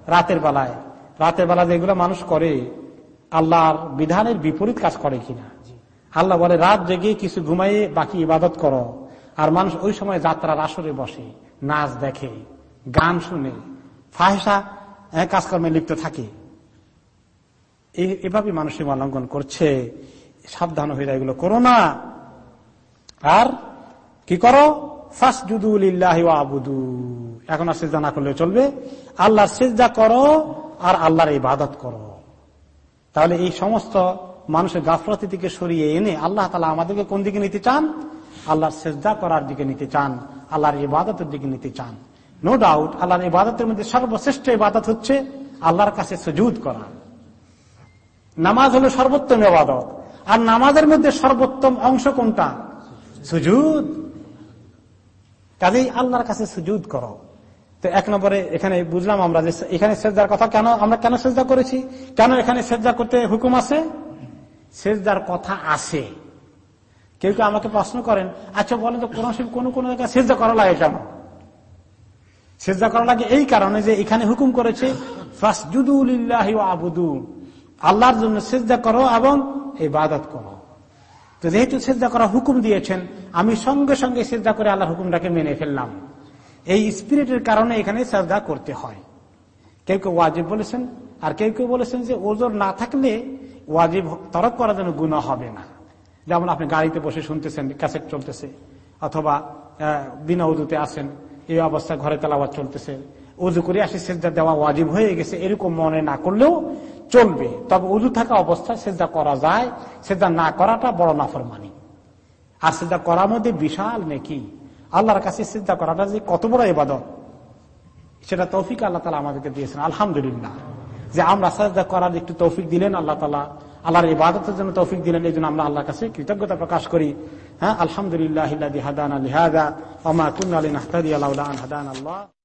রাতের বেলায়। রাতের বেলা যেগুলো মানুষ করে, আল্লাহর বিধানের বিপরীত কাজ করে কিনা? আল্লাহ বলে, রাত জেগে কিছু ঘুমাইয়ে বাকি ইবাদত করো। আর মানুষ ওই সময় যাত্রার আসরে বসে, নাচ দেখে, গান শুনে ফাহেসা কাজকর্মে লিপ্ত থাকে। এভাবে মানুষ সীমা লঙ্ঘন করছে। সাবধান হয়ে এগুলো করো না। আর কি করো? আবুদু। এখন আর সেজদা না করলে চলবে। আল্লাহর সেজদা করো আর আল্লাহর ইবাদত করো। তাহলে এই সমস্ত মানুষের গাফলতি থেকে সরিয়ে এনে আল্লাহ তালা আমাদেরকে কোন দিকে নিতে চান? আল্লাহর সেজদা করার দিকে নিতে চান, আল্লাহর ইবাদতের দিকে নিতে চান। নো ডাউট আল্লাহর ইবাদতের মধ্যে সর্বশ্রেষ্ঠ ইবাদত হচ্ছে আল্লাহর কাছে সজুদ করা। নামাজ হলো সর্বোত্তম ইবাদত। আর নামাজের মধ্যে সর্বোত্তম অংশ কোনটা? সুজুদ। কাজেই আল্লাহর কাছে সুজুদ করো। তো এক নম্বরে এখানে বুঝলাম আমরা যে এখানে সেজদার কথা কেন, আমরা কেন সেজদা করেছি? কেন এখানে সেজদা করতে হুকুম আছে? সেজদার কথা আছে। কেউ কেউ আমাকে প্রশ্ন করেন আচ্ছা বলেন তো কোন কোন কোন জায়গায় সেজদা করা লাগে কেন? সেজদা করা লাগে এই কারণে যে এখানে হুকুম করেছে আবুদু। আল্লাহর জন্য সেজদা করো এবং বাদত করো। তো যেহেতু সেজদা করা হুকুম দিয়েছেন, আমি সঙ্গে সঙ্গে সেজদা করে আল্লাহর হুকুমটাকে মেনে ফেললাম। এই স্পিরিটের কারণে এখানে সেজদা করতে হয়। কেউ কেউ ওয়াজিব বলেছেন, আর কেউ কেউ বলেছেন যে ওজোর না থাকলে ওয়াজিব তরক করার জন্য গুণা হবে না। যেমন আপনি গাড়িতে বসে শুনতেছেন, ক্যাসেট চলতেছে, অথবা বিনা উজুতে আসেন এই অবস্থা ঘরে তেলাবাদ চলতেছে, উজু করে আসি সেজদা দেওয়া ওয়াজিব হয়ে গেছে, এরকম মনে না করলেও চলবে। তবে উজু থাকা অবস্থায় সেজদা করা যায়, সেজদা না করাটা বড় নাফরমানি। আর সেজদা করার মধ্যে বিশাল নেকি। আল্লাহর কাছে চিন্তা করাটা যে কত বড় এবাদত সেটা তৌফিক আল্লাহ তালা আমাদেরকে দিয়েছেন, আলহামদুলিল্লাহ। যে আমরা সাজদা করার একটু তৌফিক দিলেন আল্লাহ তালা, আল্লাহর ইবাদতের জন্য তৌফিক দিলেন, এই জন্য আমরা আল্লাহর কাছে কৃতজ্ঞতা প্রকাশ করি। হ্যাঁ আলহামদুলিল্লাহ হাদান আলী হাদা ওমা কুন্না আলী হাদান আল্লাহ।